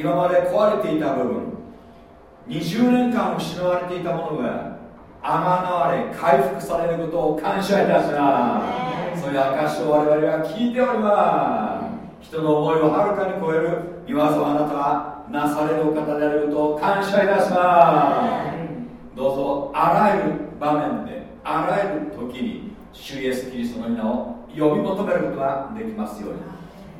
今まで壊れていた部分20年間失われていたものが甘なわれ回復されることを感謝いたします。そういう証を我々は聞いております。人の思いをはるかに超える言わずあなたはなされるお方であることを感謝いたします。どうぞあらゆる場面であらゆる時に主イエスキリストの皆を呼び求めることができますように。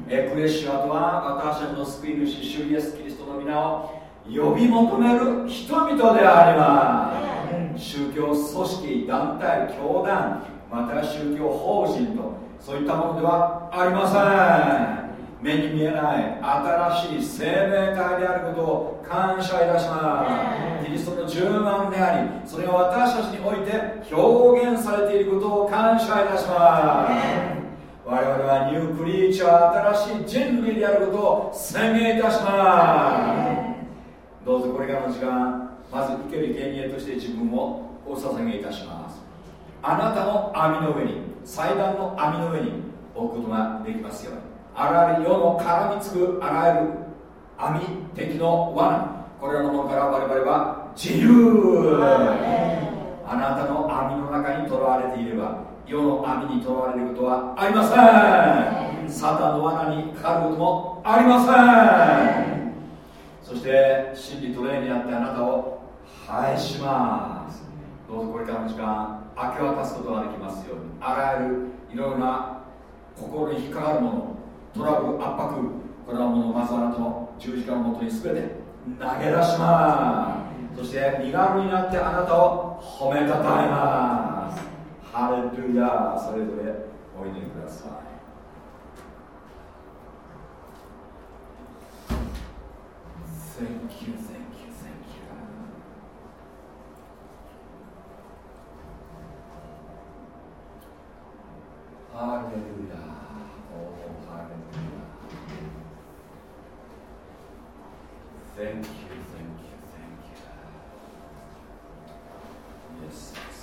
エクレシアとは私たちの救い主主イエスキリストの皆を呼び求める人々であります。宗教組織団体教団また宗教法人とそういったものではありません。目に見えない新しい生命体であることを感謝いたします。キリストの柔軟でありそれが私たちにおいて表現されていることを感謝いたします。我々はニュークリーチャー新しい人類であることを宣言いたします。どうぞこれからの時間まず生ける権限として自分をお捧げいたします。あなたの網の上に祭壇の網の上に置くことができますように。あらゆる世の絡みつくあらゆる網敵の罠これらのものから我々は自由。あなたの網の中にとらわれていれば世の網にとらわれることはありません。サタンの罠にかかることもありません。そして真理とレにあってあなたを返します。どうぞこれからの時間明け渡すことができますように。あらゆるいろいろな心に引っかかるものトラブル圧迫これはものまずあなたの十字架をもとに全て投げ出します。そして身軽になってあなたを褒めたたえます。ハレルヤそれぞれおいでください Thank you, thank you. ハレルヤおハレルヤ Thank you, thank you, thank you. Yes.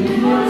Hallelujah.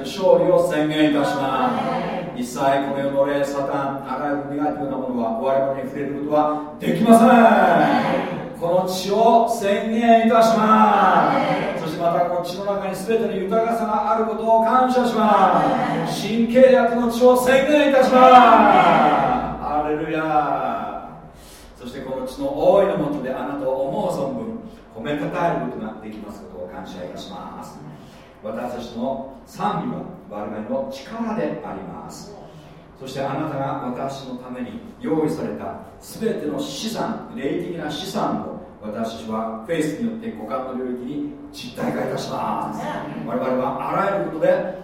勝利を宣言いたします。一切この世の霊サタンあらゆるネガティブなものは我々に触れることはできません。この血を宣言いたします。そしてまたこの血の中に全ての豊かさがあることを感謝します。新契約の血を宣言いたします。アレルヤ。そしてこの血の大いのもとであなたを思う存分褒めたたえることができますことを感謝いたします。私たちの賛美は我々の力であります。そしてあなたが私のために用意された全ての資産霊的な資産を私たちはフェイスによって五感の領域に実体化いたします。我々はあらゆることで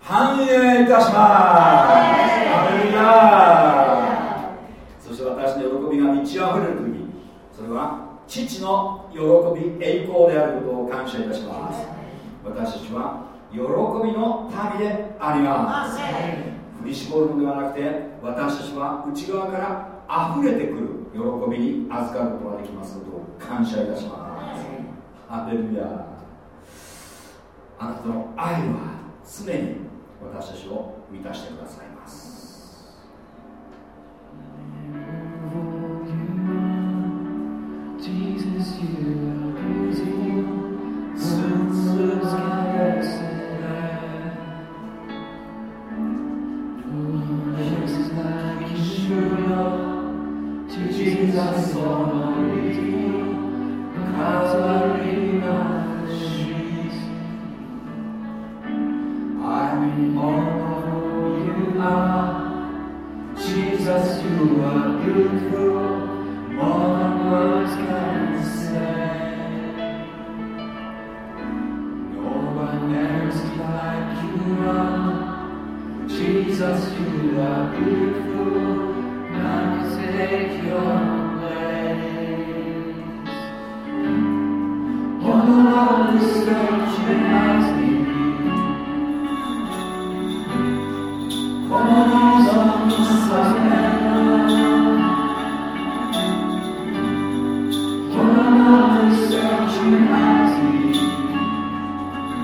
繁栄いたします。アレルヤそして私の喜びが満ち溢れる時それは父の喜び栄光であることを感謝いたします私たちは喜びの民であります。振り絞るのではなくて私たちは内側から溢れてくる喜びに預かることができますことを感謝いたします。ハレルヤあなたの愛は常に私たちを満たしてくださいます。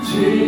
Jesus.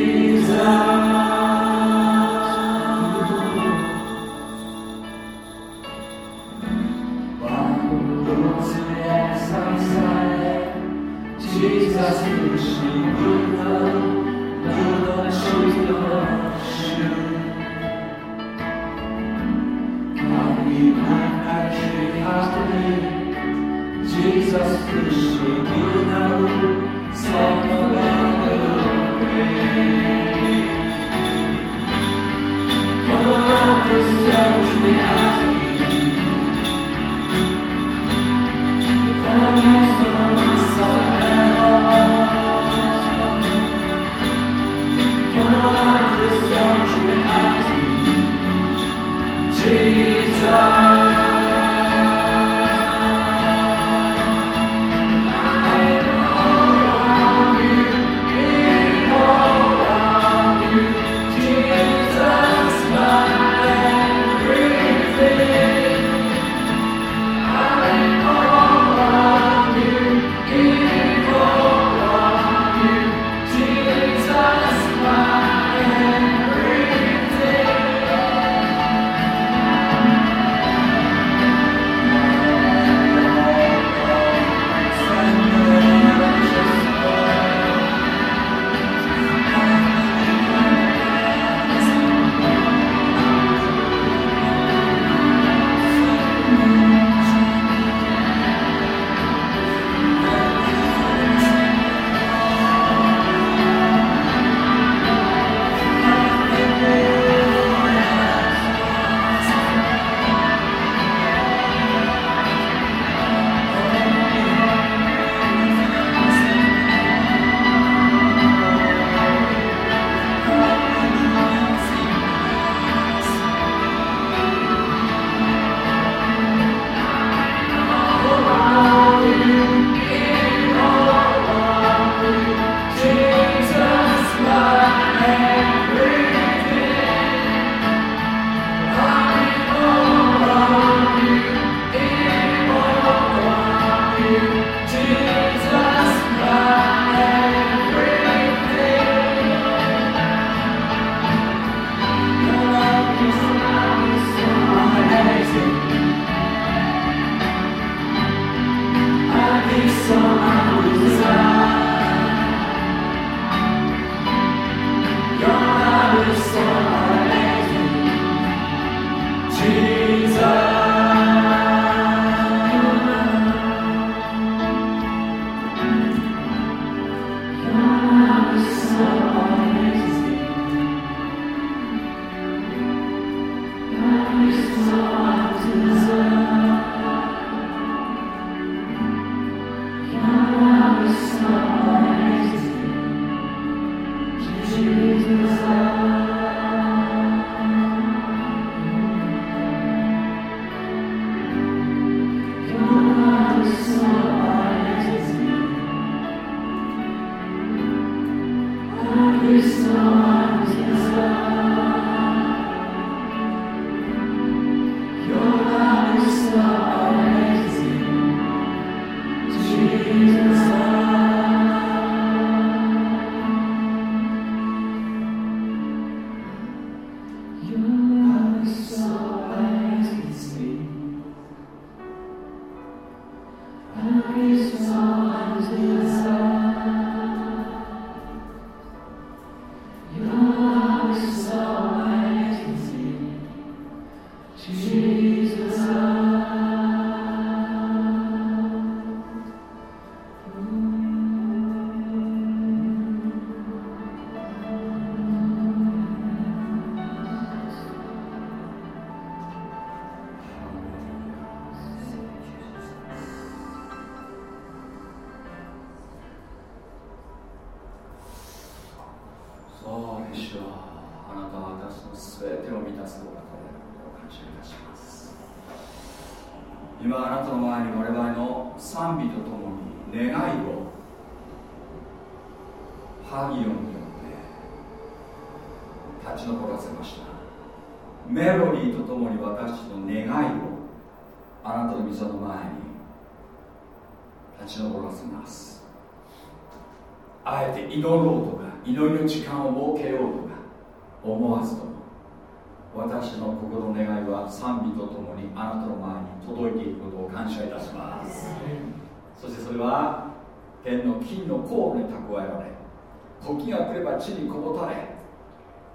地にこぼたれ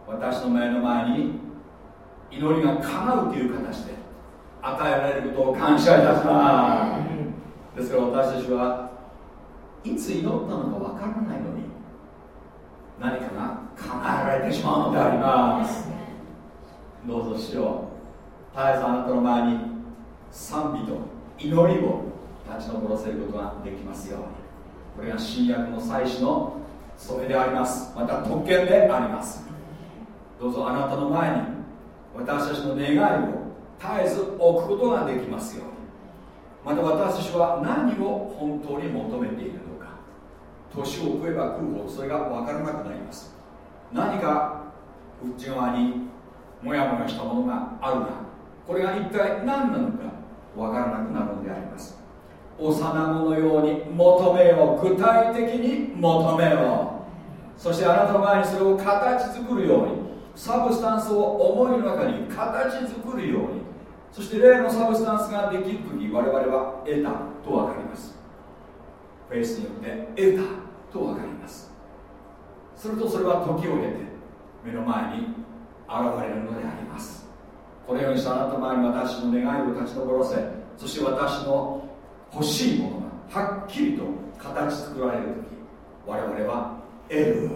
私の目の前に祈りが叶うという形で与えられることを感謝いたします。ですから私たちはいつ祈ったのかわからないのに何かが叶えられてしまうのであります。どうぞしよう。絶えずあなたの前に賛美と祈りを立ち上らせることができますように。これが新約の祭祀のそれであります。また特権であります。どうぞあなたの前に私たちの願いを絶えず置くことができますように。また私たちは何を本当に求めているのか。年を食えば食うほどそれが分からなくなります。何か内側にモヤモヤしたものがあるがこれが一体何なのか分からなくなるのであります。幼子のように求めよう。具体的に求めよう。そしてあなたの前にそれを形作るように。 substance を思いの中に形作るように。そして例のサブスタンスができる時我々は得たと分かります。フェイスによって得たと分かります。するとそれは時を経て目の前に現れるのであります。このようにしたあなたの前に私の願いを立ち上らせ。そして私の欲しいものがはっきりと形作られる時我々は得る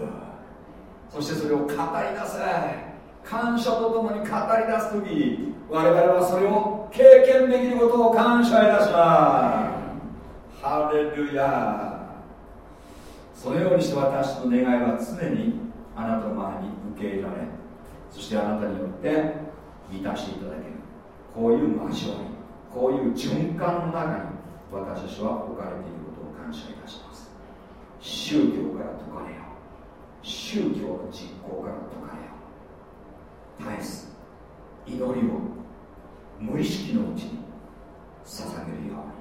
そしてそれを語り出せ。感謝とともに語り出す時我々はそれを経験できることを感謝いたします。ハレルヤ。そのようにして私の願いは常にあなたの前に受け入れられそしてあなたによって満たしていただける。こういう交わりこういう循環の中に私たちは置かれていることを感謝いたします。宗教から解かれよ宗教の実行から解かれよ絶えず祈りを無意識のうちに捧げるように。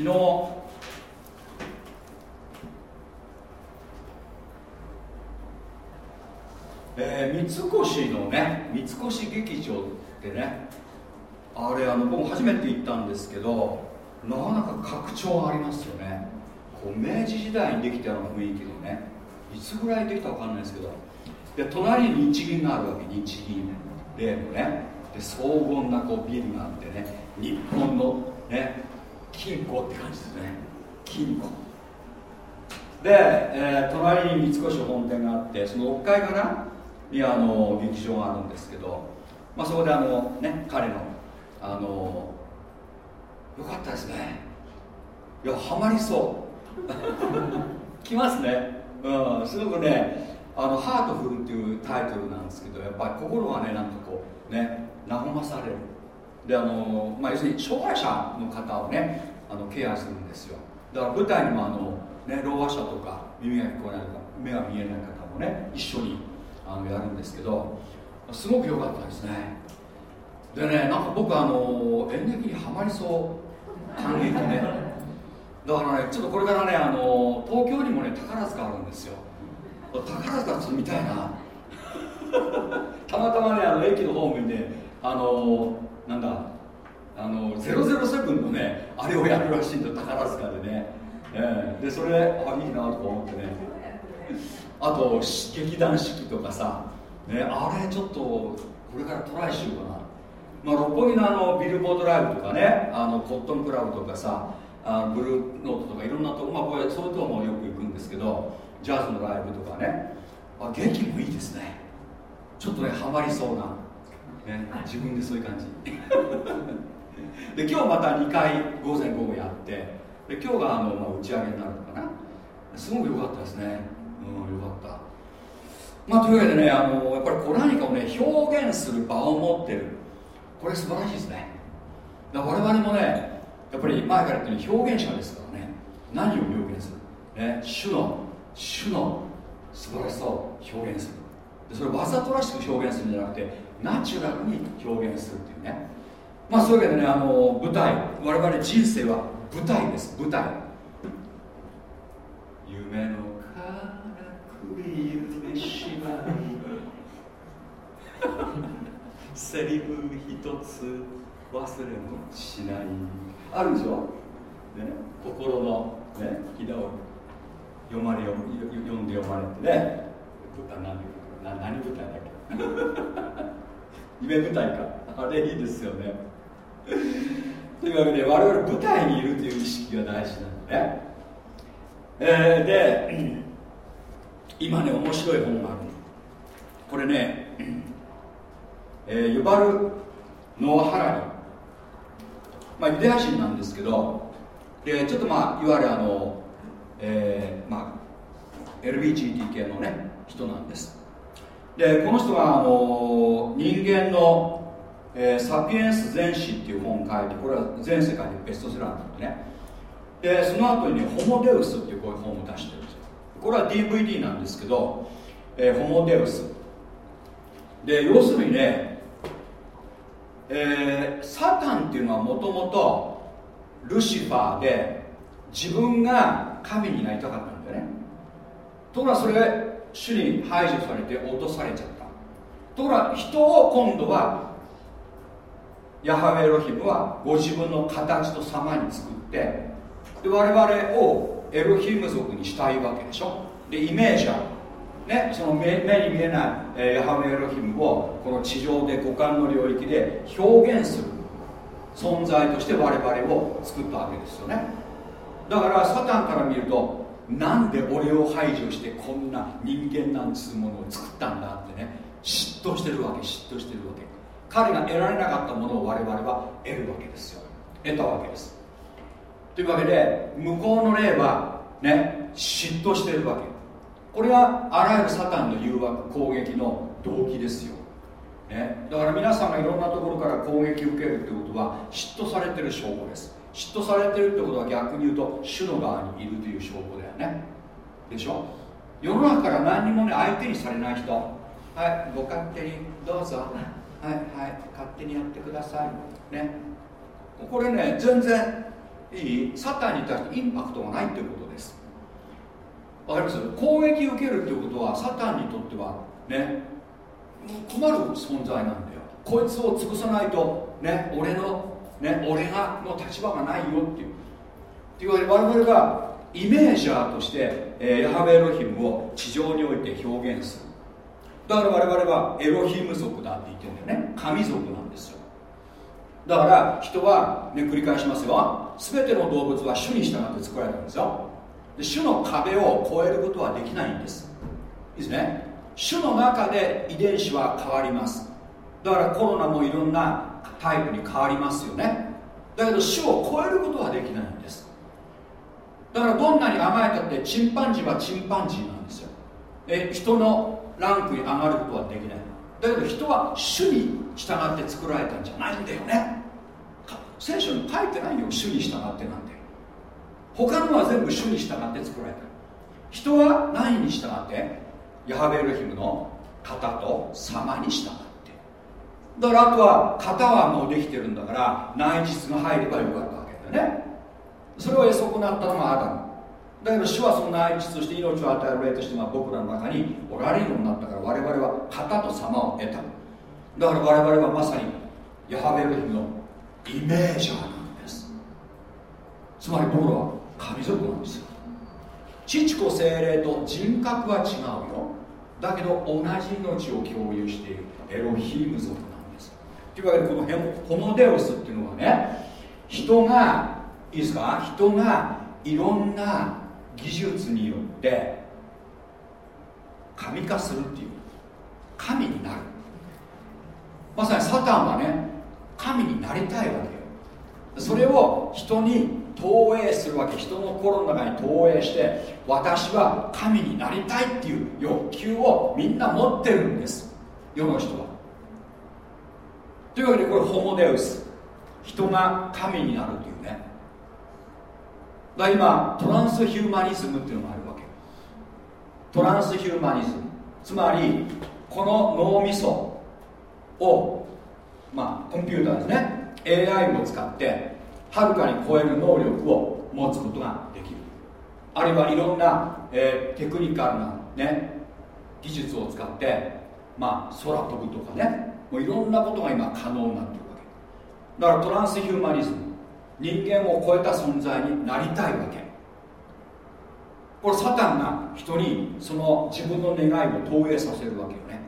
昨日。えー、三越のね三越劇場ってねあれあの僕初めて行ったんですけどなかなか格調がありますよね。こう明治時代にできたような雰囲気でねいつぐらいできたか分かんないですけど。で隣に日銀があるわけ日銀例のね。で荘厳なこうビルがあってね。日本のね金庫って感じですね。金庫。で、えー、隣に三越本店があってその6階かな？にあの劇場があるんですけど、まあ、そこであの、ね、彼のあのよかったですね。いやハマりそう。来ますね、うん、すごくねあのハートフルっていうタイトルなんですけどやっぱり心がねなんかこうね和まされる。であの、まあ、要するに障害者の方をねあのケアするんですよ。だから舞台にもあの、ね、ろう者とか耳が聞こえないとか目が見えない方もね一緒にあのやるんですけどすごく良かったですね。でねなんか僕あの演劇にはまりそう。感激ねだからねちょっとこれからねあの東京にもね宝塚あるんですよ。宝塚ちょっと見たいな。たまたまねあの駅のホームにねあのなんだあの007のねあれをやるらしいんだ宝塚でね、えー、でそれあいいなとか思ってね。あと劇団四季とかさ、ね、あれちょっとこれからトライしようかな、まあ、六本木のあのビルボードライブとかねあのコットンクラブとかさあブルーノートとかいろんなとこ、まあ、これそういうとこもよく行くんですけどジャズのライブとかね。あ劇もいいですね。ちょっとねハマりそうな、ね、自分でそういう感じ。で今日また2回午前午後やってで今日があの、まあ、打ち上げになるのかな。すごく良かったですね。うんよかった。まあというわけでねあのやっぱりこれ何かをね表現する場を持ってる。これ素晴らしいですね。だ我々もねやっぱり前から言ってる表現者ですからね。何を表現する、ね、主の主の素晴らしさを表現する。でそれをわざとらしく表現するんじゃなくてナチュラルに表現するっていうね。まあそういうわけでねあの舞台我々人生は舞台です。舞台。夢のからくり夢芝居セリフ一つ忘れもしない。あるでしょ、ね、心の、ね、ひだを読まれ読んで読まれてね。何何舞台だっけ？夢舞台か。あれいいですよね。というわけで我々舞台にいるという意識が大事なのね、えー、で 今ね面白い本があるこれね、えー、ユバル・ノア・ハラリまあユダヤ人なんですけどでちょっとまあいわゆるあの、えー、まあ LBGT 系のね人なんです。でこの人があの人間の、えー、サピエンス全史っていう本を書いてこれは全世界でベストセラーなんでね。でその後に、ね、ホモデウスっていうこういう本を出してるんですよ。これは DVD なんですけど、えー、ホモデウス。で要するにね、えー、サタンっていうのはもともとルシファーで自分が神になりたかったんだよね。ところがそれ主に排除されて落とされちゃった。ところが人を今度はヤハウェロヒムはご自分の形と様に作ってで我々をエロヒム族にしたいわけでしょ。でイメージャーね、その目目に見えない、え、ヤハウェエロヒムをこの地上で五感の領域で表現する存在として我々を作ったわけですよね。だからサタンから見るとなんで俺を排除してこんな人間なんつうものを作ったんだってね嫉妬してるわけ嫉妬してるわけ。彼が得られなかったものを我々は得るわけですよ。得たわけです。というわけで向こうの霊はね嫉妬してるわけ。これがあらゆるサタンの誘惑攻撃の動機ですよ、ね、だから皆さんがいろんなところから攻撃を受けるってことは嫉妬されてる証拠です。嫉妬されてるってことは逆に言うと主の側にいるという証拠だよね。でしょ？世の中から何にもね相手にされない人。はいご勝手にどうぞ。はいはい勝手にやってください。ね。これね全然いい。サタンに対してインパクトがないっていうことです。わかります？攻撃受けるっていうことはサタンにとってはね困る存在なんだよ。こいつを潰さないとね俺のね俺がの立場がないよっていう。っていうわけで我々がイメージャーとして、えー、ヤハベエロヒムを地上において表現する。だから我々はエロヒム族だって言ってるんだよね。神族なんですよ。だから人は、ね、繰り返しますよ。全ての動物は種に従って作られたんですよ。で種の壁を越えることはできないんです。いいですね。種の中で遺伝子は変わります。だからコロナもいろんなタイプに変わりますよね。だけど種を超えることはできないんです。だからどんなに甘えたってチンパンジーはチンパンジーなんですよ。え人のランクに上がることはできない。だけど人は種に従って作られたんじゃないんだよね。聖書に書いてないよ種に従ってなんて。他のは全部種に従って作られた。人は何に従って？ヤハベルヒムの型と様に従って。だからあとは型はもうできてるんだから内実が入ればよかったわけだよね。それを得損なったのがアダム。だけど主はその内実として命を与える霊として僕らの中におられるようになったから我々は型と様を得た。だから我々はまさにヤハベルヒムのイメージャーなんです。つまり僕らは神族なんですよ。父子精霊と人格は違うよ。だけど同じ命を共有しているエロヒーム族なんです。というわけでこのホモデウスっていうのはね人がいいですか？人がいろんな技術によって神化するっていう。神になる。まさにサタンはね神になりたいわけよ。それを人に投影するわけ。人の心の中に投影して私は神になりたいっていう欲求をみんな持ってるんです。世の人は。というわけでこれホモデウス。人が神になるというねだ今トランスヒューマニズムっていうのがあるわけ。トランスヒューマニズム。つまりこの脳みそをまあコンピューターですね。AI を使ってはるかに超える能力を持つことができる。あるいはいろんな、えー、テクニカルな、ね、技術を使ってまあ空飛ぶとかね。もういろんなことが今可能になってるわけ。だからトランスヒューマニズム。人間を超えた存在になりたいわけ。これサタンが人にその自分の願いを投影させるわけよね。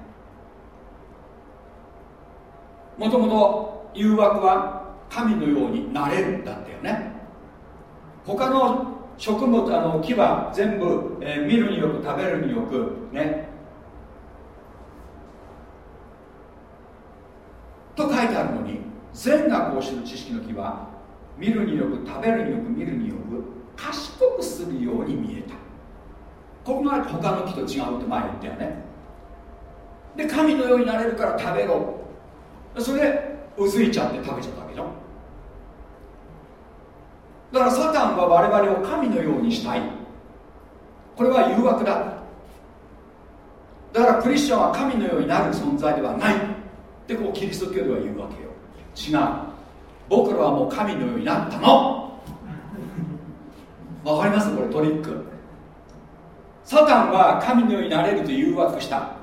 もともと誘惑は神のようになれるんだったよね。他の食物あの木は全部、えー、見るによく食べるによくね。と書いてあるのに善悪を知る知識の木は見るによく食べるによく見るによく賢くするように見えた。ここが他の木と違うって前言ったよね。で神のようになれるから食べろそれでうずいちゃって食べちゃったわけじゃんだからサタンは我々を神のようにしたい。これは誘惑だ。だからクリスチャンは神のようになる存在ではない。ってこうキリスト教では言うわけよ。違う。僕らはもう神のようになったの。わかります？これトリック。サタンは神のようになれると誘惑した。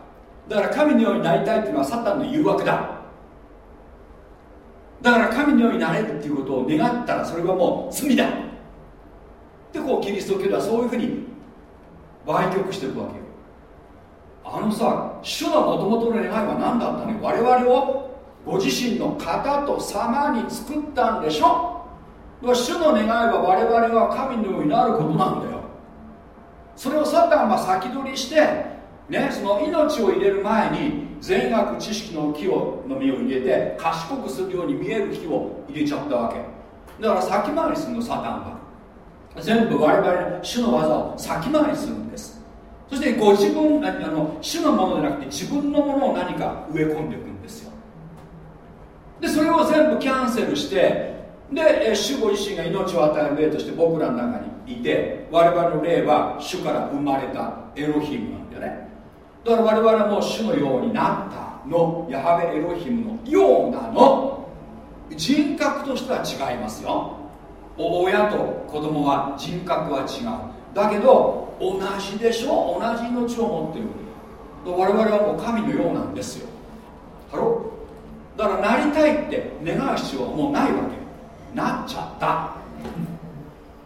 だから神のようになりたいっていうのはサタンの誘惑だ。だから神のようになれるっていうことを願ったらそれはもう罪だ。でこうキリスト教ではそういうふうに売曲していくわけよ。あのさ主のもともとの願いは何だったの我々をご自身の方と様に作ったんでしょ主の願いは我々は神のようになることなんだよ。それをサタンは先取りしてねその命を入れる前に善悪知識の木をの実を入れて賢くするように見える木を入れちゃったわけ。だから先回りするのサタンは。全部我々主の技を先回りするんです。そしてご自分あの主のものじゃなくて自分のものを何か植え込んでいく。でそれを全部キャンセルしてで主ご自身が命を与える霊として僕らの中にいて我々の霊は主から生まれたエロヒムなんだよね。だから我々も主のようになったの。ヤハベエロヒムのようなの。人格としては違いますよ。親と子供は人格は違う。だけど同じでしょ？同じ命を持ってる我々はもう神のようなんですよ。ハロだからなりたいって願う必要はもうないわけ。なっちゃった。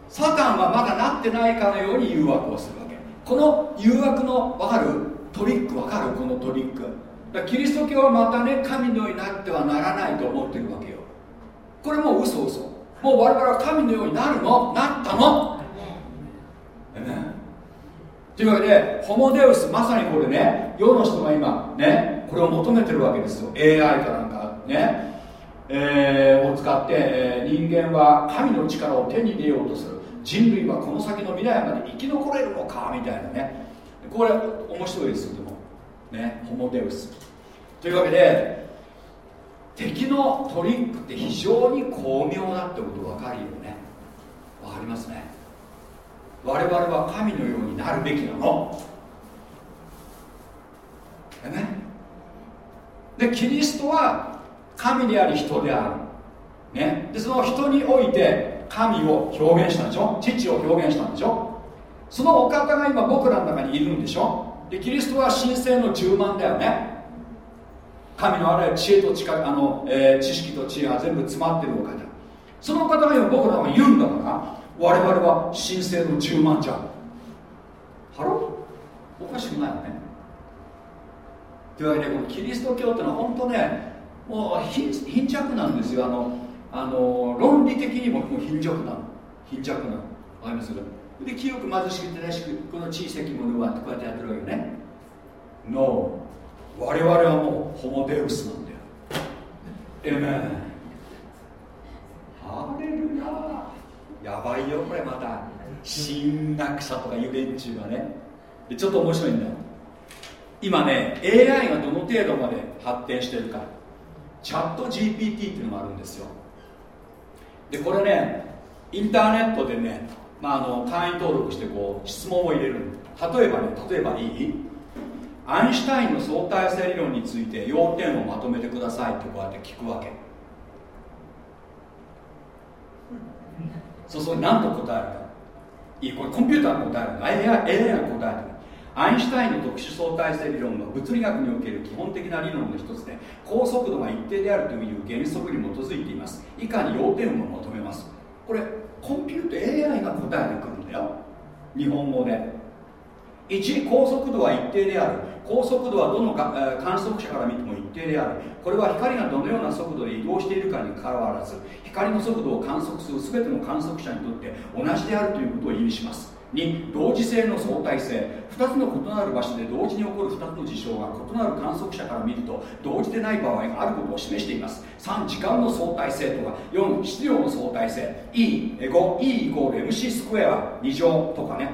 サタンはまだなってないかのように誘惑をするわけ。この誘惑の分かる？トリック分かる？このトリック。だキリスト教はまたね神のようになってはならないと思ってるわけよ。これもう嘘嘘。もう我々は神のようになるの？なったの？というわけでホモデウスまさにこれね世の人が今ねこれを求めてるわけですよ。AI かなんかね、えー、を使って、えー、人間は神の力を手に入れようとする。人類はこの先の未来まで生き残れるのかみたいなね。これ面白いですよでも。ね。ホモデウス。というわけで敵のトリックって非常に巧妙だってこと分かるよね。分かりますね。我々は神のようになるべきなの。でね。でキリストは神であり人である、ね、でその人において神を表現したんでしょ？父を表現したんでしょ？そのお方が今僕らの中にいるんでしょ？でキリストは神聖の10万だよね。神のあらゆる知恵と力あの、えー、知識と知恵が全部詰まってるお方。その方が今僕らが言うんだから我々は神聖の10万じゃ。んハロおかしくないよね。というわけでこのキリスト教ってのは本当ねもう貧弱なんですよ。あのあの論理的にももう貧弱なの。貧弱なの。わかりますで清く貧しく正しくこの小さきものはこうやってやってるわけね。No 我々はもうホモデウスなんだよ。エメンハレルヤやばいよこれまた。神学者とかいう連中がね。でちょっと面白いんだよ。今ね AI がどの程度まで発展してるか。チャット GPT っていうのがあるんですよ。でこれねインターネットでね、まあ、あの会員登録してこう質問を入れる例えばね例えばいい？アインシュタインの相対性理論について要点をまとめてくださいってこうやって聞くわけ。そうそう何と答えるか。いいこれコンピューターが答えるの。AI, AI が答えてる。アインシュタインの特殊相対性理論は物理学における基本的な理論の一つで高速度が一定であるという原則に基づいています。以下に要点を求めます。これコンピューター AI が答えてくるんだよ。日本語で。1高速度は一定である。高速度はどのか、え観測者から見ても一定である。これは光がどのような速度で移動しているかにかかわらず光の速度を観測する全ての観測者にとって同じであるということを意味します。2同時性の相対性。2つの異なる場所で同時に起こる2つの事象が異なる観測者から見ると同時でない場合があることを示しています。3時間の相対性とか4質量の相対性。E5E イコール MC スクエア2乗とかね。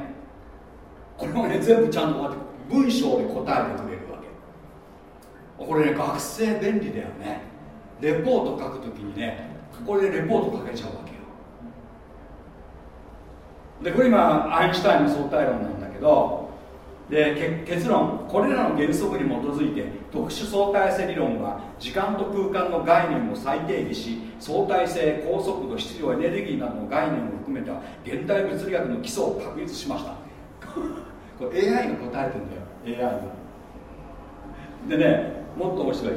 これもね全部ちゃんとこうやって文章で答えてくれるわけ。これね学生便利だよね。レポート書くときにねこれでレポート書けちゃうわけ。でこれ今アインシュタインの相対論なんだけどで結論これらの原則に基づいて特殊相対性理論は時間と空間の概念を再定義し相対性高速度質量エネルギーなどの概念を含めた現代物理学の基礎を確立しました。これ AI が答えてんだよ。AI がでねもっと面白い。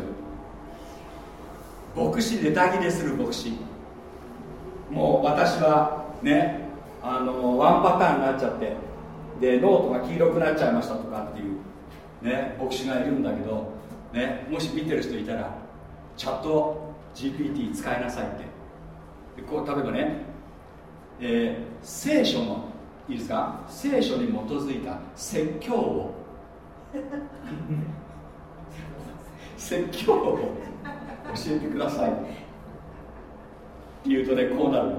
牧師ネタ切れする牧師。もう私はねあのワンパターンになっちゃってでノートが黄色くなっちゃいましたとかっていうね、牧師がいるんだけど、ね、もし見てる人いたらチャット GPT 使いなさいって。こう例えばね、えー、聖書のいいですか？聖書に基づいた説教を。説教を教えてください。って言うとねこうなる。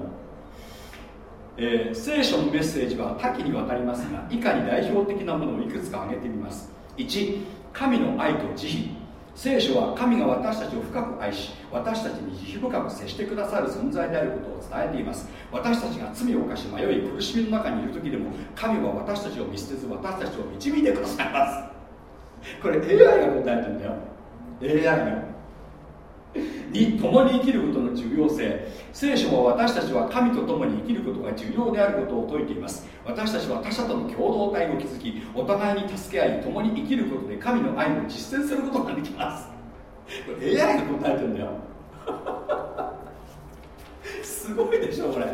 えー、聖書のメッセージは多岐にわたりますが以下に代表的なものをいくつか挙げてみます。1神の愛と慈悲。聖書は神が私たちを深く愛し私たちに慈悲深く接してくださる存在であることを伝えています。私たちが罪を犯し迷い苦しみの中にいる時でも神は私たちを見捨てず私たちを導いてくださいます。これ AI が答えてるんだよ。AI が に共に生きることの重要性。聖書は私たちは神と共に生きることが重要であることを説いています。私たちは他者との共同体を築きお互いに助け合い共に生きることで神の愛を実践することができます。これ AI が答えてるんだよ。すごいでしょこれ。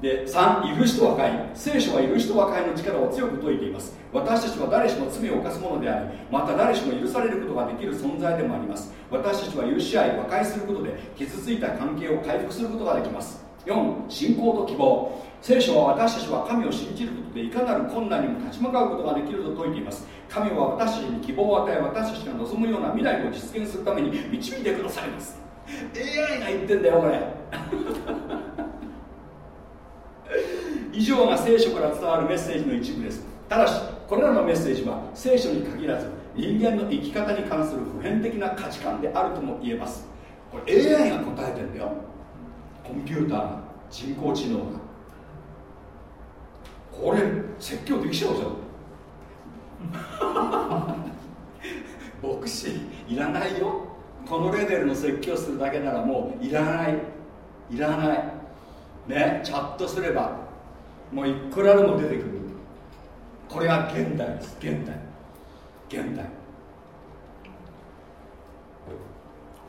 で3許しと和解聖書は許しと和解の力を強く説いています。私たちは誰しも罪を犯すものでありまた誰しも許されることができる存在でもあります。私たちは許し合い和解することで傷ついた関係を回復することができます。4信仰と希望。聖書は私たちは神を信じることでいかなる困難にも立ち向かうことができると説いています。神は私たちに希望を与え私たちが望むような未来を実現するために導いてくださいます。AI が言ってんだよこれ。以上が聖書から伝わるメッセージの一部です。ただしこれらのメッセージは聖書に限らず人間の生き方に関する普遍的な価値観であるとも言えます。これ AI が答えてんだよ。コンピューターが人工知能が。これ説教できちゃうじゃん。牧師いらないよ。このレベルの説教するだけならもういらない。いらない。ねチャットすればもういくらでも出てくる。これが現代です。現代。現代。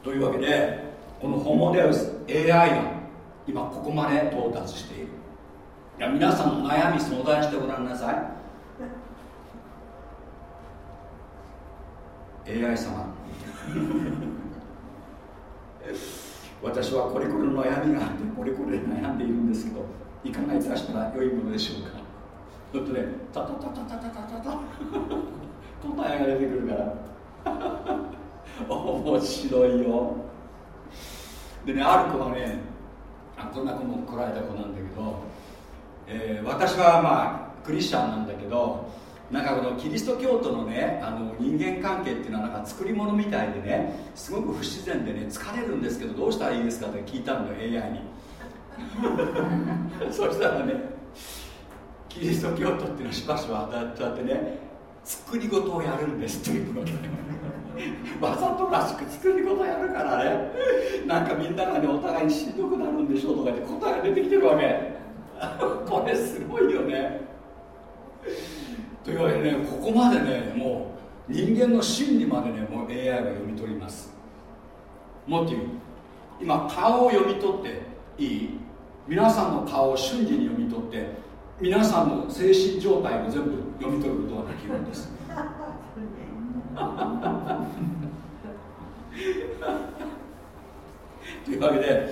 というわけでこのホモデウス AI が今ここまで到達している。いや皆さんの悩み相談してごらんなさい。AI 様。私はこれこれの悩みがあってこれこれ悩んでいるんですけどいかがいたしたら良いものでしょうか。ちょっとねタタタタタタタタ。タ答えが出てくるから。面白いよ。でねある子がねあこんな子も来られた子なんだけど、えー、私はまあクリスチャンなんだけどなんかこのキリスト教徒のねあの人間関係っていうのはなんか作り物みたいでねすごく不自然でね疲れるんですけどどうしたらいいですかって聞いたんだよ AI に。そしたらねキリスト教徒っていうのはしばしば当たってね作り事をやるんですっていうわけ わざとらしく作り事をやるからね。なんかみんながねお互いにしんどくなるんでしょうとかって答えが出てきてるわけ。これすごいよね。というわけでねここまでねもう人間の心理までねもう AI が読み取ります。もっと言う。今顔を読み取っていい。皆さんの顔を瞬時に読み取って皆さんの精神状態を全部読み取ることができるんです。というわけで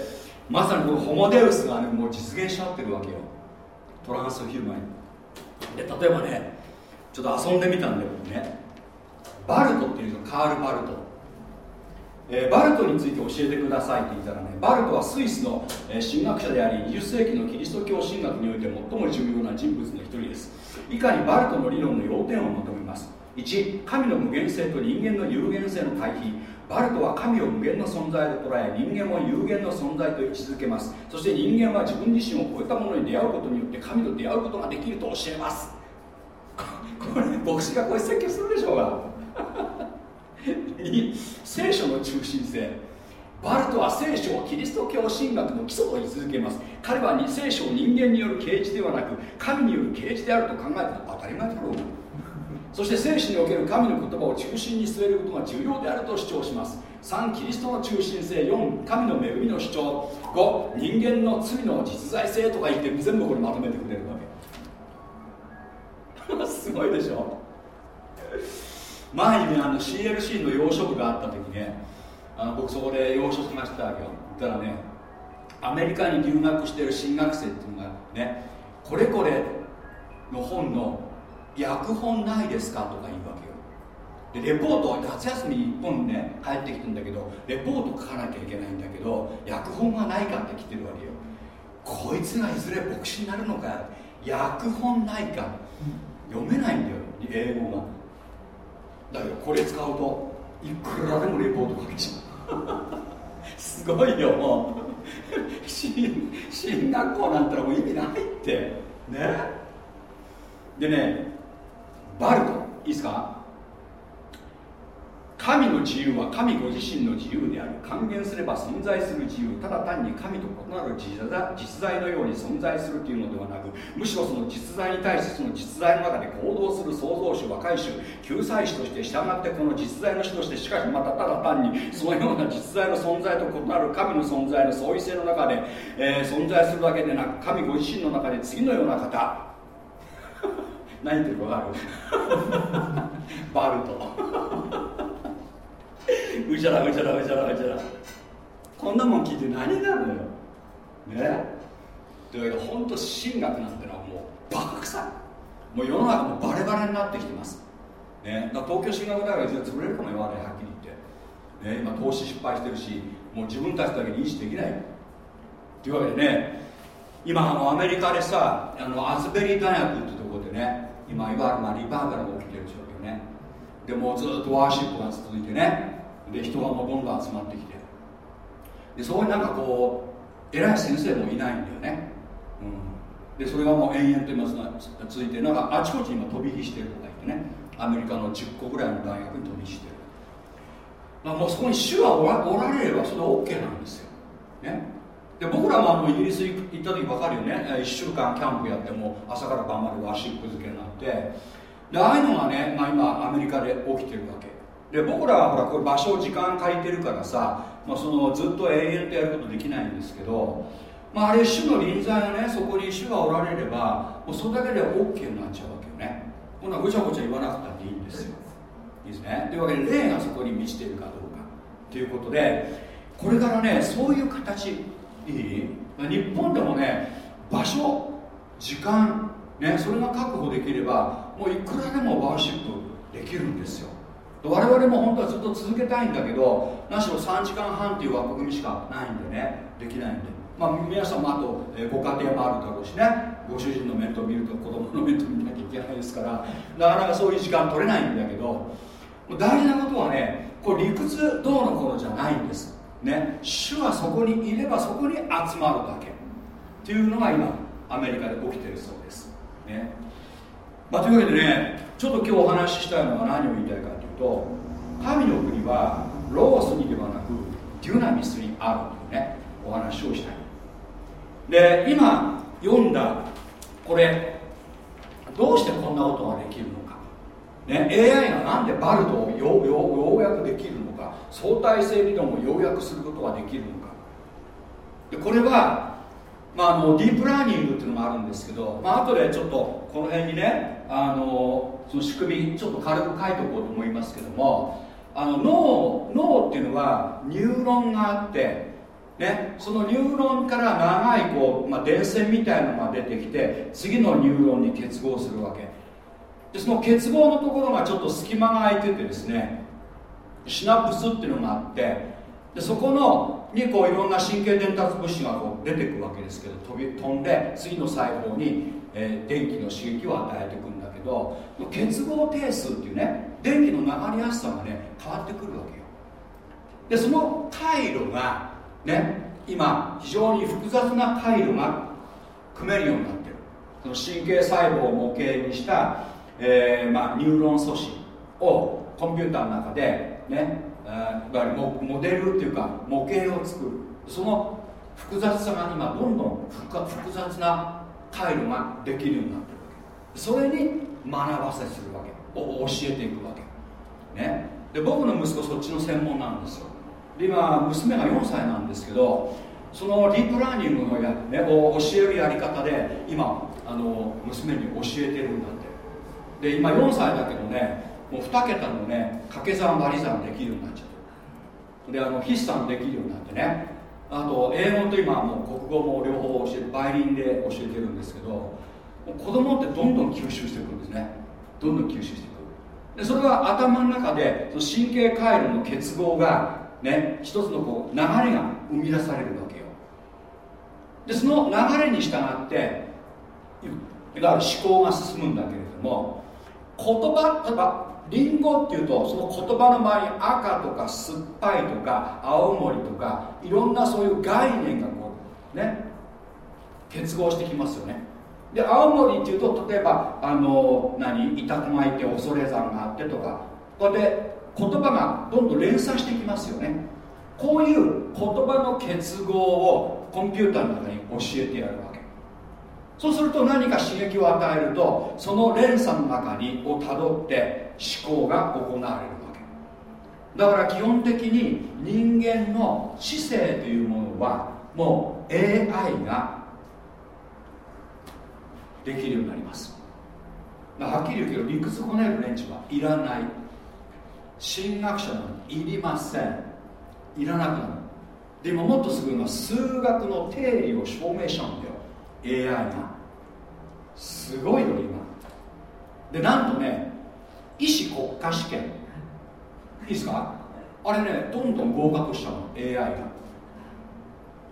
まさにこのホモデウスがねもう実現しちゃってるわけよ。トランスフィルマに。で例えばねちょっと遊んでみたんだけどね。バルトっていうのカール・バルト、えー、バルトについて教えてくださいって言ったらねバルトはスイスの、えー、神学者であり20世紀のキリスト教神学において最も重要な人物の一人です。以下にバルトの理論の要点をまとめます。1神の無限性と人間の有限性の対比。バルトは神を無限の存在と捉え人間を有限の存在と位置づけます。そして人間は自分自身を超えたものに出会うことによって神と出会うことができると教えます。こ れ牧師がこう説教するでしょうが。聖書の中心性。バルトは聖書をキリスト教神学の基礎と位置づけます。彼は聖書を人間による啓示ではなく神による啓示であると考えたら当たり前だろう。そして聖書における神の言葉を中心に据えることが重要であると主張します。3キリストの中心性4神の恵みの主張。5人間の罪の実在性とか言って全部これまとめてくれるわけ。すごいでしょ？前にねあの CLC の養殖があった時ねあの僕そこで養殖しましたわけよだからねアメリカに留学してる進学生っていうのがねこれこれの本の訳本ないですか？とか言うわけよ。でレポート夏休みに1本ね帰ってきてんだけどレポート書かなきゃいけないんだけど訳本がないか？って来てるわけよこいつがいずれ牧師になるのか訳本ないか？読めないんだよ英語が。だけどこれ使うといくらでもレポート書けちゃう。すごいよもう。進学校なんたらもう意味ないって。ね。でねバルトいいですか？神の自由は神ご自身の自由である。還元すれば存在する自由。ただ単に神と異なる実在のように存在するというのではなくむしろその実在に対してその実在の中で行動する創造主和解主救済主として従ってこの実在の主としてしかしまたただ単にそのような実在の存在と異なる神の存在の相違性の中で、えー、存在するだけでなく神ご自身の中で次のような方。何言ってるか分かる？バルト。うちゃらうちゃらうちゃらうちゃら。こんなもん聞いて何になるのよ。ねというわけで本当神学なんてのはもうバカ臭い。もう世の中もバレバレになってきてます。ね、だ東京進学大学実は潰れるかも言わないはっきり言って、ね、今投資失敗してるしもう自分たちだけに維持できない。というわけでね今あのアメリカでさあのアズベリー大学ってところでね今いわゆるまあリバーバルが起きてる状況ね。でもずっとワーシップが続いてねで人がどんどん集まってきて。でそこになんかこう偉い先生もいないんだよね、うん、でそれがもう延々と今続いてなんかあちこち今飛び火してるとか言ってね。アメリカの10個ぐらいの大学に飛び火してる。まあ、もうそこに主はおらおられればそれは OK なんですよ、ね、で僕らもあのイギリス行った時分かるよね。1週間キャンプやっても朝から晩までワシップ漬けになって。でああいうのがね、まあ、今アメリカで起きてるわけ。で僕らはほらこれ場所時間借りてるからさ、まあ、そのずっと永遠とやることできないんですけど、まあ、あれ主の臨在がねそこに主がおられればもうそれだけで OK になっちゃうわけよね。ほなごちゃごちゃ言わなくたっていいんですよ。いいですね。というわけで霊がそこに満ちてるかどうか。ということでこれからねそういう形いい？日本でもね場所時間ねそれが確保できればもういくらでもワーシップできるんですよ。我々も本当はずっと続けたいんだけど何しろ3時間半っていう枠組みしかないんでね。できないんで。まあ皆さんもあと、えご家庭もあるだろうしね。ご主人の面倒見ると子供の面倒見なきゃいけないですから。なかなかそういう時間取れないんだけど。大事なことはねこれ理屈どうのこうのじゃないんです。ね。主はそこにいればそこに集まるだけ。っていうのが今アメリカで起きてるそうです。ね。まあ、というわけでねちょっと今日お話ししたいのは何を言いたいかと神の国はロースにではなくデュナミスにあるというねお話をしたい。で今読んだこれどうしてこんなことができるのか、ね、AI がなんでバルトをよようやくできるのか。相対性理論を要約することができるのか。でこれは、まあ、あのディープラーニングっていうのもあるんですけど、まあ後でちょっとこの辺にねあのその仕組みちょっと軽く書いておこうと思いますけどもあの脳脳っていうのはニューロンがあってね、そのニューロンから長いこう、まあ、電線みたいなのが出てきて次のニューロンに結合するわけ。でその結合のところがちょっと隙間が空いててですねシナプスっていうのがあってでそこのにこういろんな神経伝達物質がこう出てくるわけですけど飛び飛んで次の細胞に、えー、電気の刺激を与えていくけど結合定数っていうね電気の流れやすさがね変わってくるわけよ。でその回路がね今非常に複雑な回路が組めるようになってる。その神経細胞を模型にした、えーまあ、ニューロン素子をコンピューターの中でねいわゆるモデルっていうか模型を作る。その複雑さが今どんどん複雑な回路ができるようになってるわけ。それに学ばせするわけ。教えていくわけ。ね。で僕の息子そっちの専門なんですよ。で今娘が4歳なんですけどそのディープラーニングのや、ね、を教えるやり方で今あの娘に教えてるんだって。で今4歳だけどねもう2桁のね掛け算割り算できるようになっちゃうであの筆算できるようになってね。あと英語と今もう国語も両方教えてバイリンで教えてるんですけど子供ってどんどん吸収していくんですね。どんどん吸収していくでそれは頭の中でその神経回路の結合がね一つのこう流れが生み出されるわけよ。でその流れに従ってだから思考が進むんだけれども言葉例えばリンゴっていうとその言葉の周りに赤とか酸っぱいとか青森とかいろんなそういう概念がこうね結合してきますよね。で青森っていうと例えばあの何？イタコがいて恐山があってとか。こうやって言葉がどんどん連鎖してきますよね。こういう言葉の結合をコンピューターの中に教えてやるわけ。そうすると何か刺激を与えるとその連鎖の中にをたどって思考が行われるわけ。だから基本的に人間の知性というものはもう AI ができるようになります。はっきり言うけど理屈こねる連中はいらない。神学者なのにいりません。いらなくなる。でももっとすごいのは数学の定理を証明しちゃうんだよ。AI が。すごいよ今。でなんとね医師国家試験。いいですか？あれねどんどん合格しちゃうの AI が。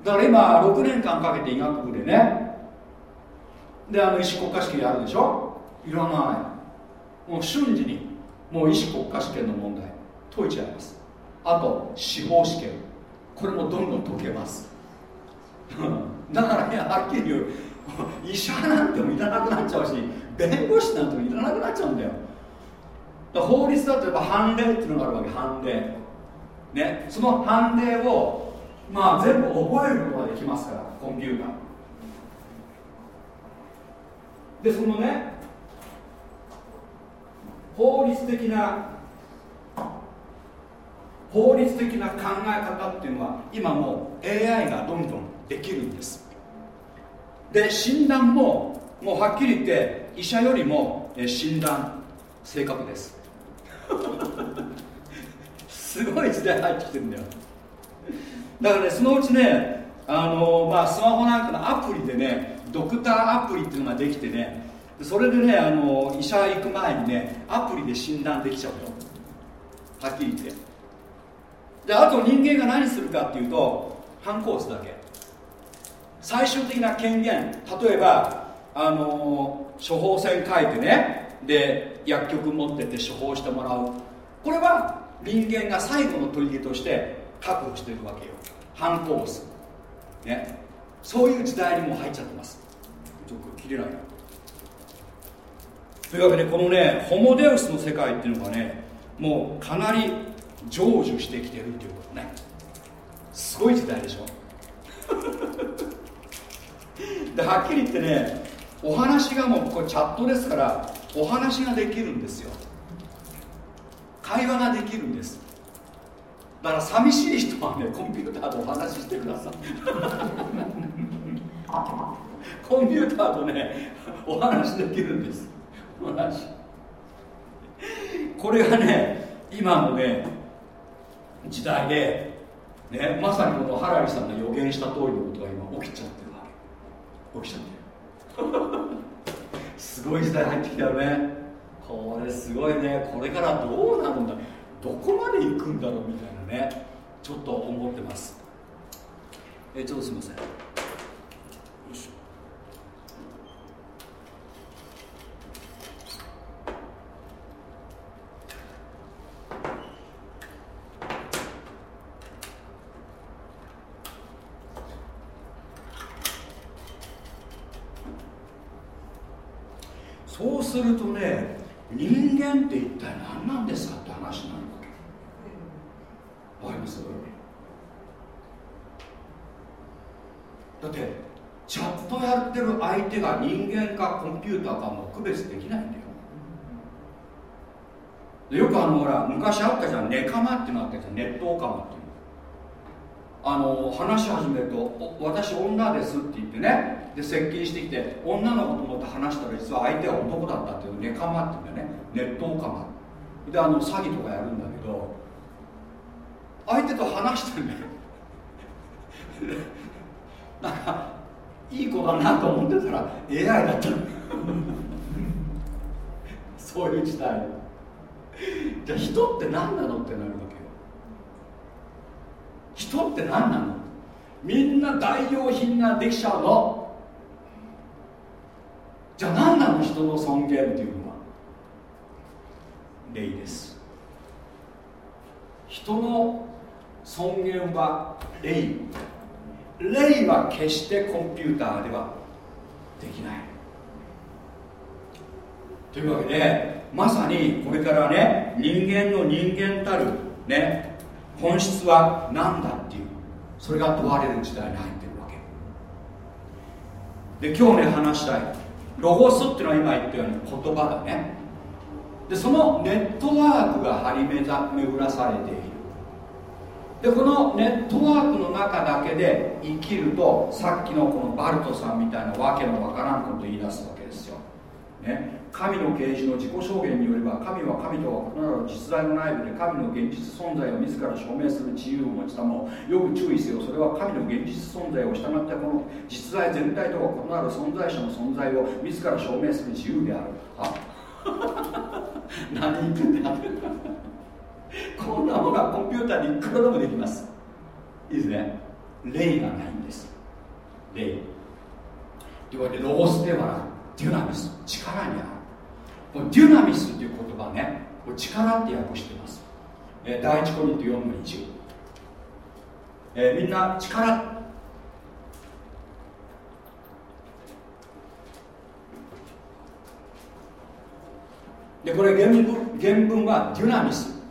だから今6年間かけて医学部でねであの医師国家試験やるでしょ？いらない。もう瞬時にもう医師国家試験の問題解いちゃいます。あと司法試験。これもどんどん解けます。だからねはっきり言う。医者なんてもいらなくなっちゃうし弁護士なんてもいらなくなっちゃうんだよ。法律だとやっぱ判例っていうのがあるわけ判例。ねその判例をまあ全部覚えることができますからコンピューター。でそのね法律的な法律的な考え方っていうのは今も AI がどんどんできるんです。で診断ももうはっきり言って医者よりも診断正確です。すごい時代入ってきてるんだよ。だからねそのうちねあのまあスマホなんかのアプリでねドクターアプリっていうのができてねそれでねあの医者行く前にねアプリで診断できちゃうよはっきり言って。であと人間が何するかっていうとハンコ押すだけ。最終的な権限。例えばあの処方箋書いてね。で薬局持ってって処方してもらう。これは人間が最後の砦として確保してるわけよ。ハンコ押すね。そういう時代にも入っちゃってます。れないというわけでこのねホモデウスの世界っていうのがねもうかなり成就してきてるっていうことね。すごい時代でしょ。ではっきり言ってねお話がもうこれチャットですからお話ができるんですよ。会話ができるんです。だから寂しい人はねコンピューターとお話ししてください。コンピューターとねお話できるんです。お話これがね今のね時代で、ね、まさにこのハラリさんが予言した通りのことが今起きちゃってるわけ。起きちゃってる。すごい時代入ってきたよね。これすごいね。これからどうなるんだ。どこまで行くんだろうみたいなねちょっと思ってます。えちょっとすいませんよいしょそうするとね人間って一体何なんですかって話になるわけわかります？だってチャットやってる相手が人間かコンピューターかも区別できないんだよ。でよくあのほら昔あったじゃん。ネカマっていうのあったネットオカマっていうあの話し始めると「私女です」って言ってね。で接近してきて女の子と思って話したら実は相手は男だったっていうネカマっていうんだよね。ネットオカマであの詐欺とかやるんだけど相手と話してるね。なんかいい子だなと思ってたら AI だった そういう時代。じゃあ人って何なのってなるわけよ。人って何なの。みんな代用品ができちゃうの。じゃあ何なの人の尊厳っていうの。霊です。人の尊厳は霊。霊は決してコンピューターではできない。というわけでまさにこれからね人間の人間たるね本質は何だっていうそれが問われる時代に入ってるわけ。で今日ね話したい。ロゴスっていうのは今言ったように言葉だね。でそのネットワークが張り巡らされている。でこのネットワークの中だけで生きるとさっきのこのバルトさんみたいなわけのわからんことを言い出すわけですよ、ね、神の啓示の自己証言によれば神は神とは異なる実在の内部で神の現実存在を自ら証明する自由を持ちたものよく注意せよ。それは神の現実存在を従ったこの実在全体とは異なる存在者の存在を自ら証明する自由である。あ何言ってんだこんなものはコンピューターにいくらでもできます。いいですね。霊がないんです。霊。というわけでロゴスではデュナミス。力にある。このデュナミスっていう言葉ねこれ力って訳してます、えー、第一コリント4の1、えー、みんな力でこれ原文原文はデュナミス。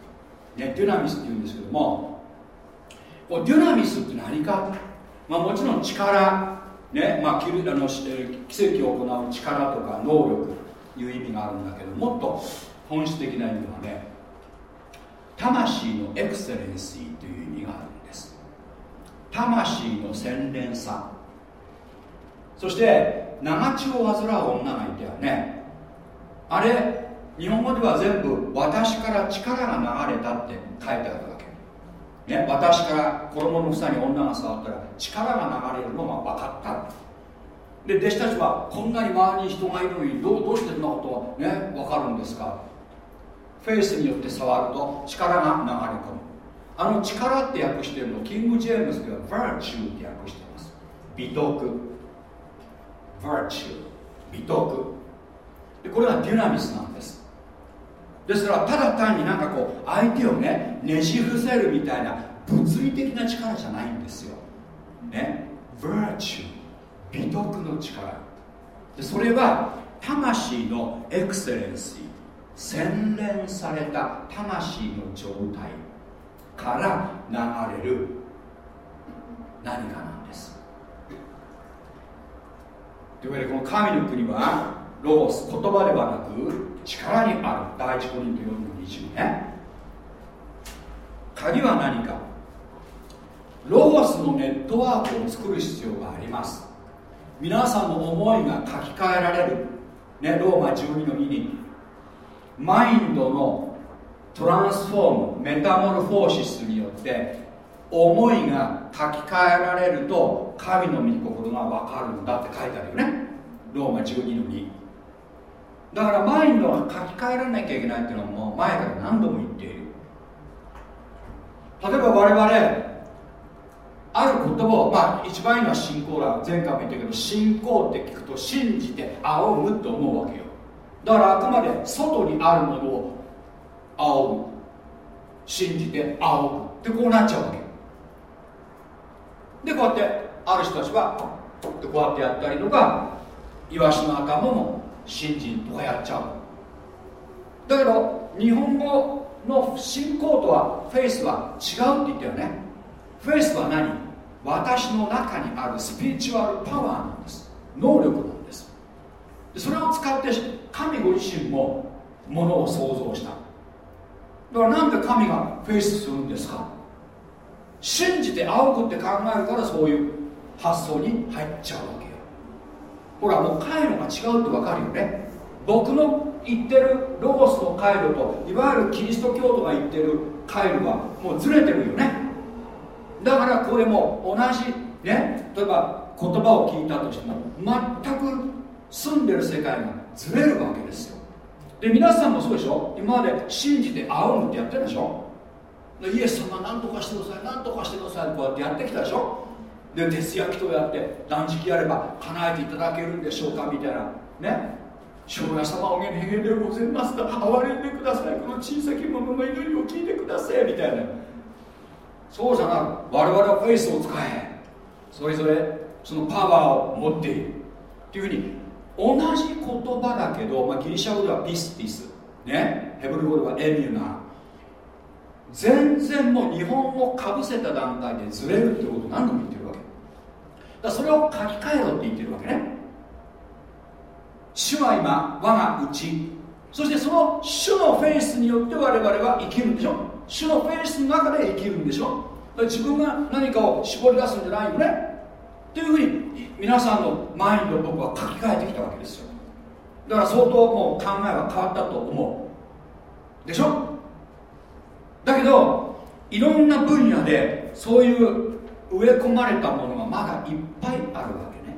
ね、デュナミスっていうんですけどもこデュナミスって何か、まあ、もちろん力、ねまあ、奇あの奇跡を行う力とか能力という意味があるんだけどもっと本質的な意味はね魂のエクセレンシーという意味があるんです。魂の洗練さ。そして長血を患う女がいたよねあれ日本語では全部私から力が流れたって書いてあるわけ、ね、私から衣の房に女が触ったら力が流れるのが分かった。で弟子たちはこんなに周りに人がいるのにどうどうしてそんなことね分かるんですか。フェイスによって触ると力が流れ込む。あの力って訳してるのキング・ジェームズでは virtue って訳してます。美徳。virtue 美徳。でこれはデュナミスなんです。ですからただ単になんかこう相手をねねじ伏せるみたいな物理的な力じゃないんですよ。ね？virtue 美徳の力。でそれは魂のエクセレンシー。洗練された魂の状態。から流れる。何かなんです。というわけでこの神の国はロゴス言葉ではなく力にある第一コリント4の20ね。鍵は何か。ロゴスのネットワークを作る必要があります。皆さんの思いが書き換えられる、ね、ローマ12の2に。マインドのトランスフォームメタモルフォーシスによって思いが書き換えられると神の御心が分かるんだって書いてあるよね。ローマ12の2だからマインドは書き換えられなきゃいけないっていうのはもう前から何度も言っている。例えば我々ある言葉をまあ一番いいのは信仰だ。前回も言ったけど信仰って聞くと信じて仰ぐって思うわけよ。だからあくまで外にあるものを仰ぐ信じて仰ぐってこうなっちゃうわけでこうやってある人たちはこうやってやったりとかイワシの頭も信心とかやっちゃう。だけど日本語の信仰とはフェイスは違うって言ったよね。フェイスは何？私の中にあるスピリチュアルパワーなんです。能力なんです。それを使って神ご自身もものを創造した。だからなんで神がフェイスするんですか？信じて仰ぐって考えるからそういう発想に入っちゃうわけ。ほらもう回路が違うって分かるよね。僕の言ってるロゴスの回路といわゆるキリスト教徒が言ってる回路がもうずれてるよね。だからこれも同じね。例えば言葉を聞いたとしても全く住んでる世界がずれるわけですよ。で皆さんもそうでしょ。今まで信じて仰ぐってやってるでしょ。イエス様何とかしてください何とかしてくださいこうやってやってきたでしょ。で徹夜祈祷やって断食やれば叶えていただけるんでしょうかみたいな。ね。将来様おげにへげでございますと憐れんでください。この小さき者の祈りを聞いてくださいみたいな。そうじゃなく我々はフェイスを使え。それぞれそのパワーを持っている。っていうふうに同じ言葉だけど、まあ、ギリシャ語ではピスティス、ね、ヘブル語ではエミューナ全然もう日本語かぶせた段階でずれるってこと何度も言ってるわけ。だそれを書き換えろって言ってるわけね。主は今我が内。そしてその主のフェイスによって我々は生きるんでしょ。主のフェイスの中で生きるんでしょ。自分が何かを絞り出すんじゃないよね。っていうふうに皆さんのマインドを僕は書き換えてきたわけですよ。だから相当もう考えは変わったと思う。でしょ。だけどいろんな分野でそういう植え込まれたものがまだいっぱいあるわけね。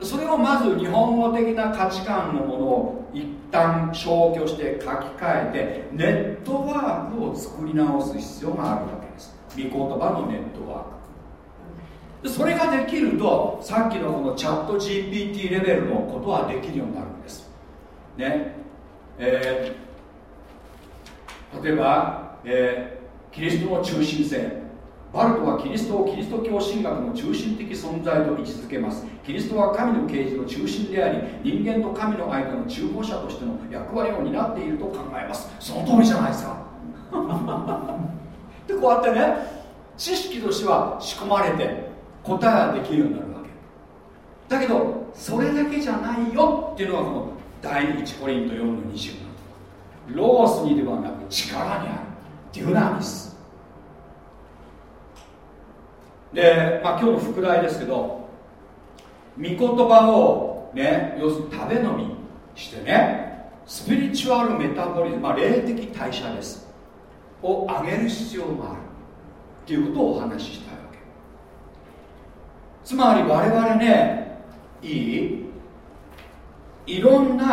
それをまず日本語的な価値観のものを一旦消去して書き換えてネットワークを作り直す必要があるわけです。御言葉のネットワーク。それができるとさっきのこのチャット GPT レベルのことはできるようになるんです。ね。えー、例えば、えー、キリストの中心性。バルトはキリストをキリスト教神学の中心的存在と位置づけます。キリストは神の啓示の中心であり人間と神の間の中保者としての役割を担っていると考えます。その通りじゃない ですかでこうやってね知識としては仕込まれて答えができるようになるわけ。だけどそれだけじゃないよっていうのがこの第1コリント4の20ロースにではなく力にある。デュナミス。で、まあ、今日の副題ですけど御言葉をね要するに食べ飲みしてねスピリチュアルメタボリズム、まあ、霊的代謝です。を上げる必要がある。っていうことをお話ししたいわけ。つまり我々ねいい？いろんな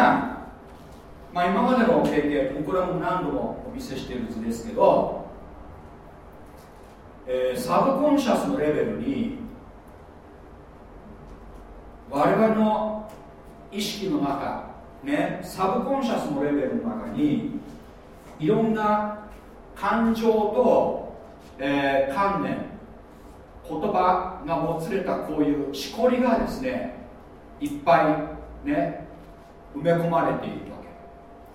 まあ今までの経験これも何度もお見せしている図ですけどえー、サブコンシャスのレベルに我々の意識の中ねサブコンシャスのレベルの中にいろんな感情と、えー、観念言葉がもつれたこういうしこりがですねいっぱいね埋め込まれているわ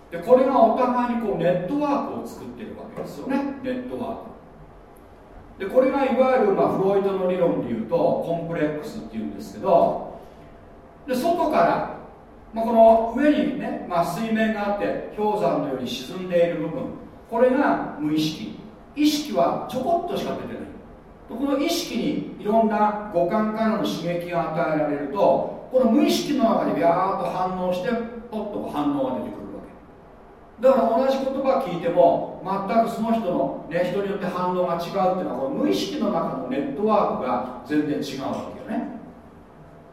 け。でこれがお互いにこうネットワークを作ってるわけですよね。ネットワーク。でこれがいわゆる、まあ、フロイトの理論でいうとコンプレックスっていうんですけどで外から、まあ、この上にね、まあ、水面があって氷山のように沈んでいる部分これが無意識。意識はちょこっとしか出てない。この意識にいろんな五感からの刺激が与えられるとこの無意識の中でビャーッと反応してポッと反応が出てくる。だから同じ言葉聞いても全くその人の、ね、人によって反応が違うっていうのはこの無意識の中のネットワークが全然違うわけよね。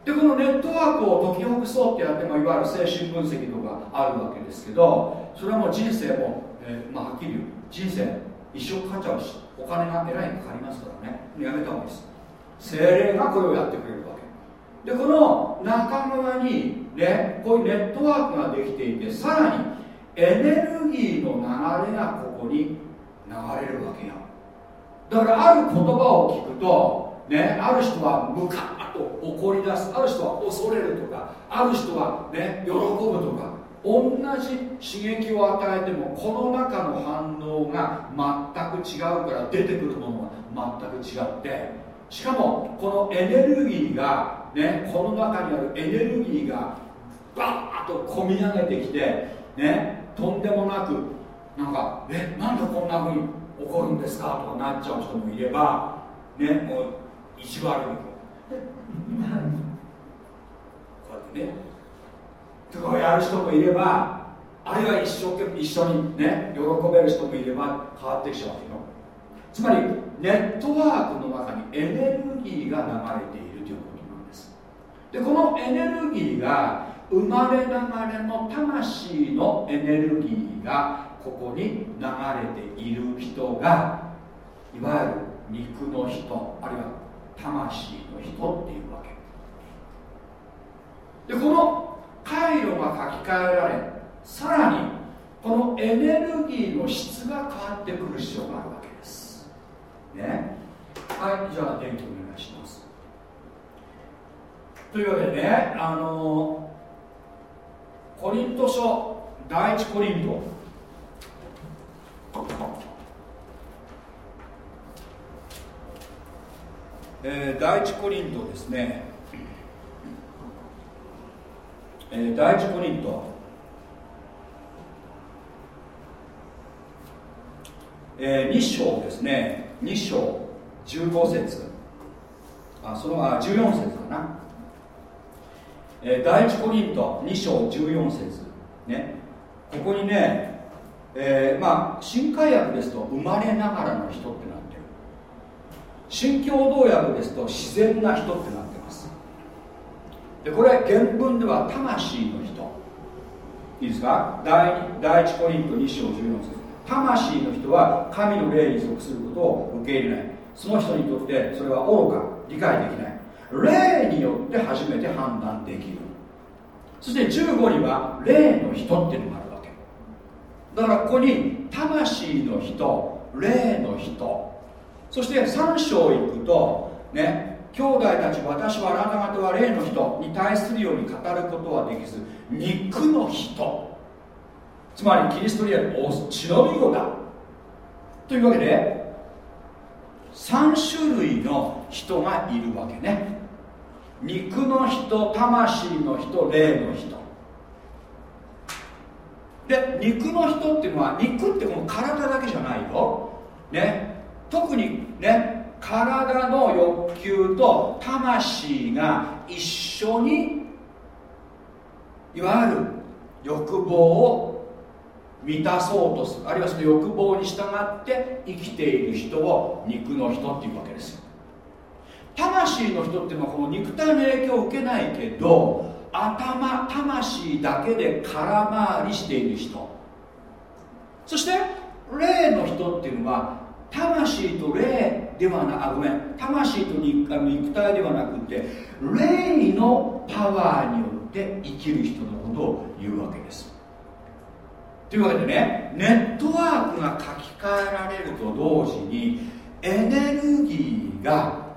でこのネットワークを解きほぐそうってやってもいわゆる精神分析とかあるわけですけどそれはもう人生も、えー、まあ、はっきり言う。人生一生かかっちゃうしお金がえらいかかりますからね。やめた方がいいです。精霊がこれをやってくれるわけ。でこの仲間にねこういうネットワークができていてさらにエネルギーの流れがここに流れるわけよだからある言葉を聞くとねある人はムカッと怒り出す。ある人は恐れるとかある人はね喜ぶとか同じ刺激を与えてもこの中の反応が全く違うから出てくるものが全く違って。しかもこのエネルギーがねこの中にあるエネルギーがバーッと込み上げてきてねとんでもなくなんかえなんでこんなふうに起こるんですかとかなっちゃう人もいればねもう意地悪にこうやってねとかやる人もいればあるいは一生懸命一緒にね喜べる人もいれば変わってきちゃうわけよ。つまりネットワークの中にエネルギーが流れているということなんです。でこのエネルギーが生まれながらの魂のエネルギーがここに流れている人がいわゆる肉の人あるいは魂の人っていうわけ。でこの回路が書き換えられさらにこのエネルギーの質が変わってくる必要があるわけです。ね。はいじゃあ電気お願いします。というわけでねあのコリント書第一コリント。えー、第一コリントですね、えー、第一コリント、えー、2章ですね。2章15節。あそのあ14節かな。えー、第一コリント2章14節。ね。ここにね、えー、まあ新海訳ですと生まれながらの人ってなってる。新共同訳ですと自然な人ってなってます。でこれ原文では魂の人。いいですか？第第一コリント2章14節。魂の人は神の霊に属することを受け入れない。その人にとってそれは愚か理解できない。霊によって初めて判断できる。そして15には霊の人っていうのがあるわけ。だからここに魂の人霊の人。そして3章行くとね兄弟たち私はあなた方は霊の人に対するように語ることはできず肉の人。つまりキリストにある血のみ子だ。というわけで3種類の人がいるわけね。肉の人魂の人霊の人。で肉の人っていうのは肉ってこの体だけじゃないよ、ね、特にね体の欲求と魂が一緒にいわゆる欲望を満たそうとする。あるいはその欲望に従って生きている人を肉の人っていうわけですよ。魂の人っていうのはこの肉体の影響を受けないけど頭魂だけで空回りしている人。そして霊の人っていうのは魂と霊ではなあごめん。魂と肉体ではなくて霊のパワーによって生きる人のことを言うわけです。というわけでねネットワークが書き換えられると同時にエネルギーが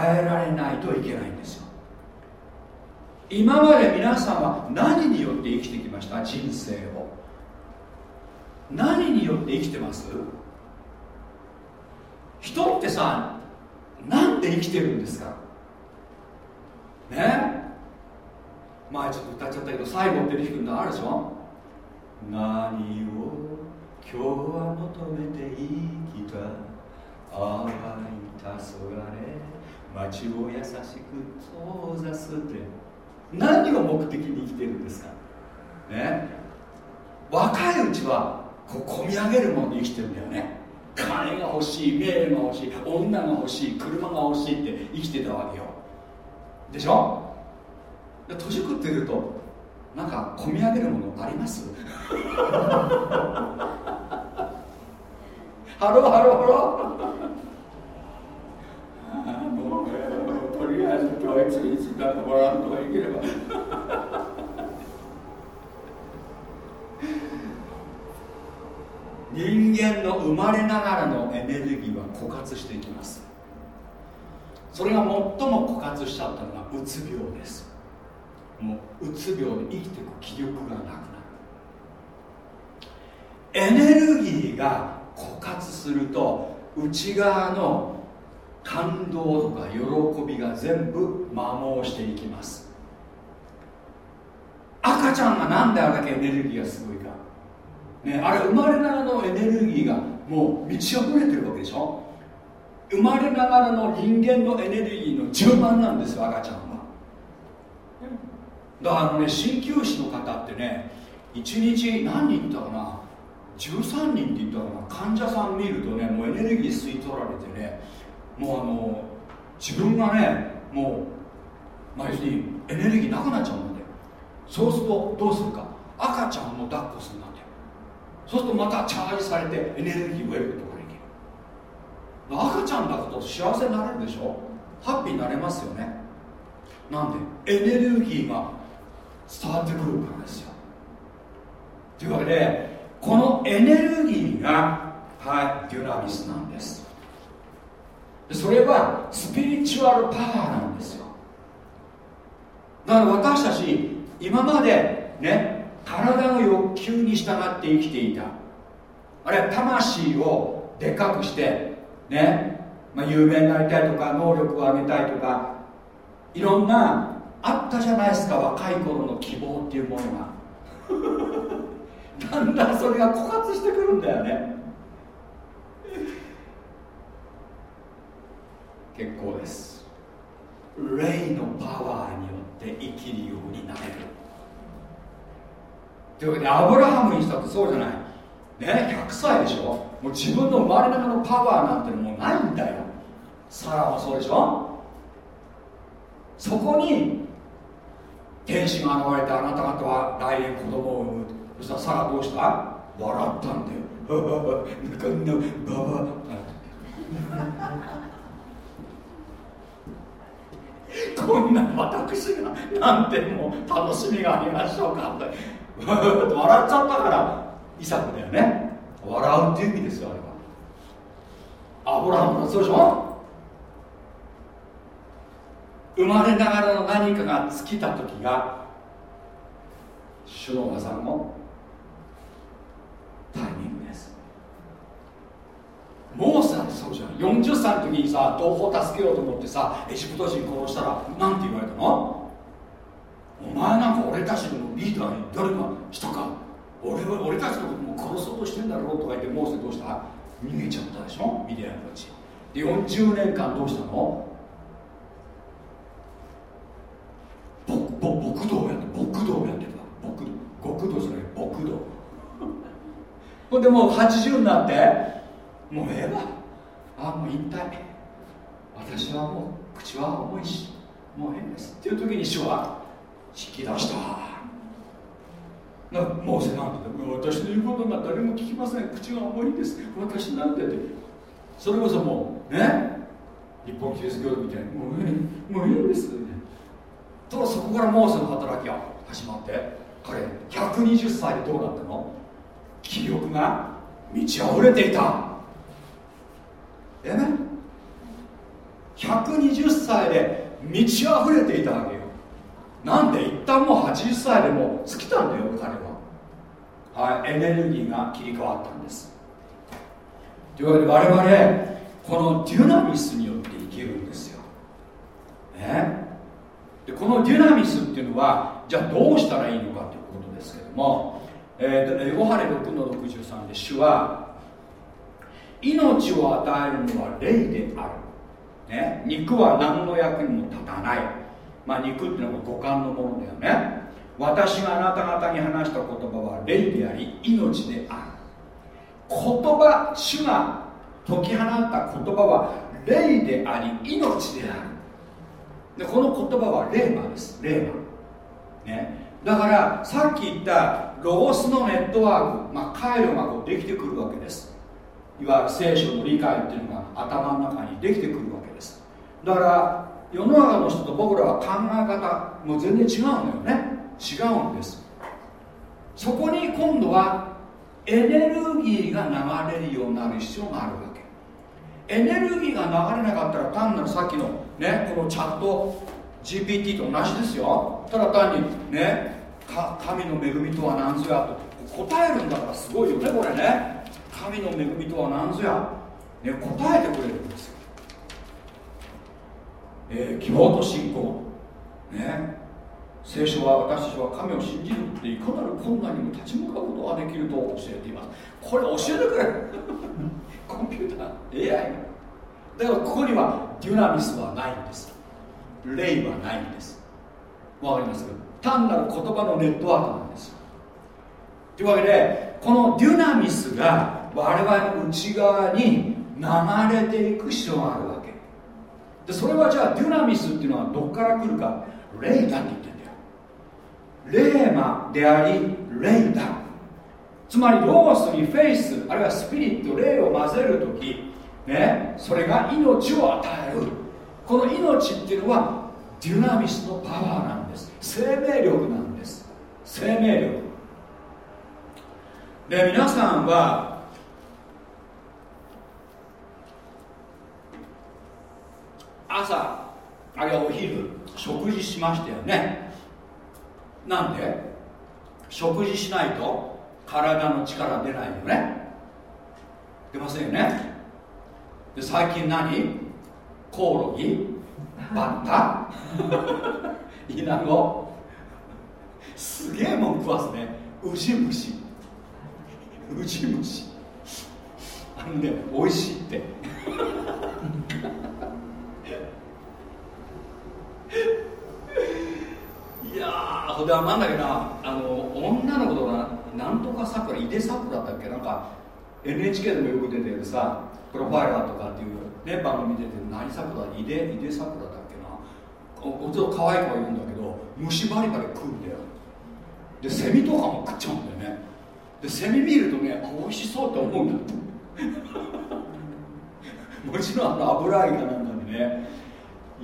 変えられないといけないんですよ。今まで皆さんは何によって生きてきました？人生を。何によって生きてます？人ってさなんで生きてるんですか？ね？前ちょっと歌っちゃったけど最後って出てくのあるでしょ？何を今日は求めて生きた？淡い黄昏街を優しく閉ざすって。何を目的に生きてるんですか？ね？若いうちはこう込み上げるものに生きてるんだよね。金が欲しい名誉が欲しい女が欲しい車が欲しいって生きてたわけよ。でしょ？で年食ってるとなんか込み上げるものあります？ Hello hello hello。とりあえず教育に時間もらうとかいければ。人間の生まれながらのエネルギーは枯渇していきます。それが最も枯渇しちゃったのがうつ病です。もううつ病で生きていく気力がなくなる。エネルギーが枯渇すると内側の感動とか喜びが全部摩耗していきます。赤ちゃんがなんであれだけエネルギーがすごいか、ね、あれ生まれながらのエネルギーがもう満ち溢れてるわけでしょ。生まれながらの人間のエネルギーの10万なんですよ赤ちゃんは。だからあのね鍼灸師の方ってね1日何人いったかな？13人って言ったかな？患者さん見るとねもうエネルギー吸い取られてねもうあの自分がねもう、まあ、要するにエネルギーなくなっちゃうんだって。そうするとどうするか。赤ちゃんも抱っこするなんて。そうするとまたチャージされてエネルギーを得ることができる。赤ちゃん抱くと幸せになれるでしょ？ハッピーになれますよね。なんでエネルギーが伝わってくるからですよ。というわけでこのエネルギーがはいデュナミスなんです。それはスピリチュアルパワーなんですよ。だから私たち今までね体の欲求に従って生きていた。あるいは魂をでかくしてね、まあ、有名になりたいとか能力を上げたいとかいろんなあったじゃないですか若い頃の希望っていうものが。だんだんそれが枯渇してくるんだよね。結構です。霊のパワーによって生きるようになれる。というわけでアブラハムにしたってそうじゃない。ね100歳でしょ。もう自分の生まれながらのパワーなんてもうないんだよ。サラはそうでしょ。そこに天使が現れてあなた方は来年子供を産む。そしたらサラどうした？笑ったんだよ。こんなババこんな私がなんてもう楽しみがありましょうかって笑っちゃったからイサクだよね。笑うっていう意味ですよあれは。アブラハムもそうでしょ？生まれながらの何かが尽きた時が主の技のタイミングモーセだってそうじゃん。40歳の時にさ同胞助けようと思ってさエジプト人殺したら何て言われたの？お前なんか俺たちのリーダーに誰かしたか？俺は俺たちのことも殺そうとしてんだろうとか言ってモーセどうした？逃げちゃったでしょ？ミディアンたちで40年間どうしたの？ぼぼ牧道やって牧道やってた？牧道極道じゃない牧道 ほんでもう80になってもうええわ。あもう引退。私はもう口は重いしもうええんです。っていう時に主は引き出した。なモーセなんて私の言うことが誰も聞きません。口が重いんです。私なんてって。それこそもうね？日本キリスト教みたいに。もういいもういいんですとそこからモーセの働きが始まって彼120歳でどうなったの？気力が満ち溢れていた。えね。120歳で満ち溢れていたわけよ。なんで一旦もう80歳でもう尽きたんだよ彼は。はいエネルギーが切り替わったんです。というわけで我々このデュナミスによって生きるんですよ。ねでこのデュナミスっていうのはじゃあどうしたらいいのかということですけども、えー、ヨハネ6の63で主は命を与えるのは霊である、ね、肉は何の役にも立たない、まあ、肉っていうのは五感のものだよね。私があなた方に話した言葉は霊であり命である。言葉主が解き放った言葉は霊であり命である。でこの言葉はレーマです。レーマ、ね、だからさっき言ったロゴスのネットワーク、まあ、回路がこうできてくるわけです。いわゆる聖書の理解っていうのが頭の中にできてくるわけです。だから世の中の人と僕らは考え方もう全然違うのよね。違うんです。そこに今度はエネルギーが流れるようになる必要があるわけ。エネルギーが流れなかったら単なるさっきのねこのチャット GPT と同じですよ。ただ単にね神の恵みとは何ぞやと答えるんだからすごいよねこれね。神の恵みとは何ぞや、ね、答えてくれるんですよ、えー、希望と信仰。ね。聖書は私たちは神を信じるっていかなる困難にも立ち向かうことができると教えています。これ教えてくれ コンピューター。AI だからここにはデュナミスはないんです。霊はないんです。わかります単なる言葉のネットワークなんです。というわけでこのデュナミスが我々の内側に流れていく必要があるわけ。でそれはじゃあデュナミスっていうのはどこから来るか？霊だって言ってんだよ。霊魔であり霊だつまりロースにフェイスあるいはスピリット霊を混ぜる時ねそれが命を与える。この命っていうのはデュナミスのパワーなんです。生命力なんです。生命力。で皆さんは朝あるいはお昼食事しましたよね。なんで？食事しないと体の力出ないよね。出ませんよね。で最近何？コオロギ？バッタ？イナゴすげえもん食わすね。ウジ虫。ウジ虫。あのね美味しいっていやーほでなんだっけなあの女の子とかなんとかさくら井出さくらだっけなんか NHK でもよく出てるさプロファイラーとかっていうね番組出てる何さくら井出井出さくらだっけな。おちょっと可愛い子がいるんだけど虫バリバリ食うんだよでセミとかも食っちゃうんだよね。でセミ見るとねあ美味しそうって思うんだ もちろんあの油揚げかなんかでね。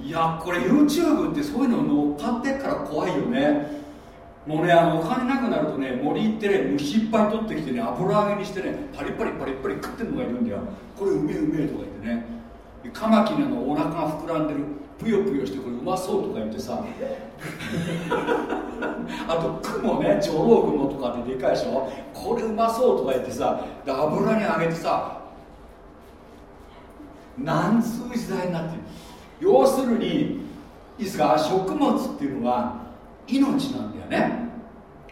いやこれ YouTube ってそういうの乗っかってから怖いよね。もうねあのお金なくなるとね森行ってね虫いっぱい取ってきてね油揚げにしてねパリパリパリパリ食ってるのがいるんだよ。これうめえうめえとか言ってね。カマキリのお腹が膨らんでるぷよぷよしてこれうまそうとか言ってさ。あと雲ねジョロウ雲とかってでかいでしょ。これうまそうとか言ってさ。で油に揚げてさなんつう時代になってる要するにいいですか食物っていうのは命なんだよね。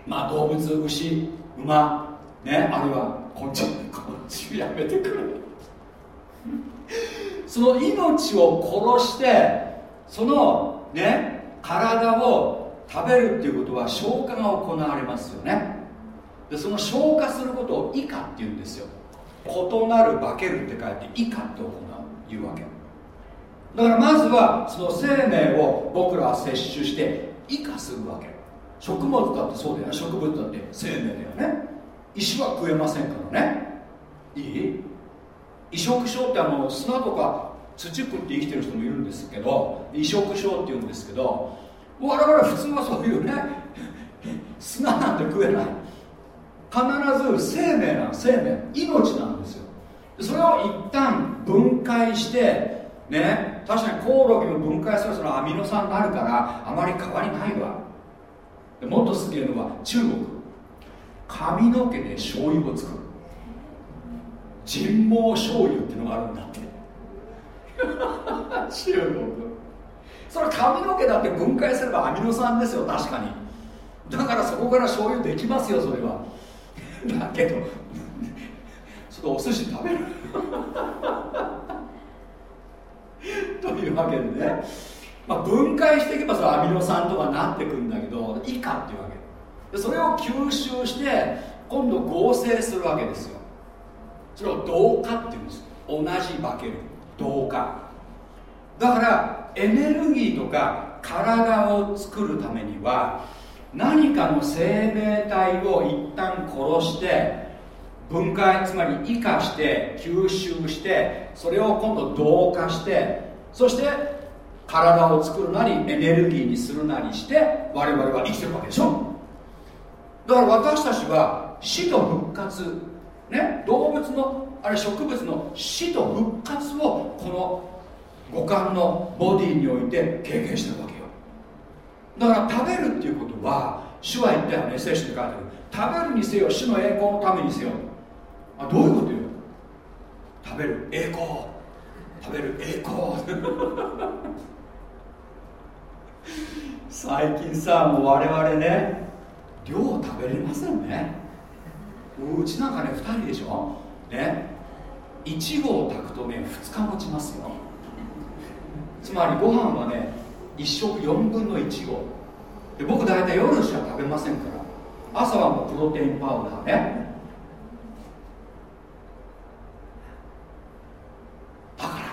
まあ動物牛馬ねあるいは昆虫昆虫やめてくれ。その命を殺してそのね体を食べるっていうことは消化が行われますよね。でその消化することを以下っていうんですよ。異なる化けるって書いて以下って行う言うわけ。だからまずはその生命を僕らは摂取して生かするわけ。食物だってそうだよ。ね植物だって。生命だよね。石は食えませんからね。いい？移植症ってあの砂とか土食って生きてる人もいるんですけど移植症っていうんですけど我々普通はそういうね砂なんて食えない。必ず生命な生命。命なんですよ。それを一旦分解してね確かにコオロギも分解するそのアミノ酸があるからあまり変わりないわ。もっとすげえのは中国。髪の毛で醤油を作る。人毛醤油っていうのがあるんだって。中国。それ髪の毛だって分解すればアミノ酸ですよ確かに。だからそこから醤油できますよそれは。だけど ちょっとお寿司食べる。というわけでね、まあ、分解していけばそれアミノ酸とかなってくんだけど以下っていうわけ。でそれを吸収して今度合成するわけですよ。それを同化っていうんです。同じ化ける。同化。だからエネルギーとか体を作るためには何かの生命体を一旦殺して分解つまり異化して吸収してそれを今度同化してそして体を作るなりエネルギーにするなりして我々は生きてるわけでしょ。だから私たちは死と復活ね動物のあれ植物の死と復活をこの五感のボディにおいて経験してるわけよ。だから食べるっていうことは主は言ったよね聖書に書いてある。食べるにせよ主の栄光のためにせよ。あどういうことよ？食べる。栄光。食べる。栄光。最近さもう我々ね量食べれませんね。うちなんかね2人でしょ？ね。1合炊くとね2日持ちますよ。つまりご飯はね1食4分の1合。で僕大体夜しか食べませんから。朝はもうプロテインパウダーねだから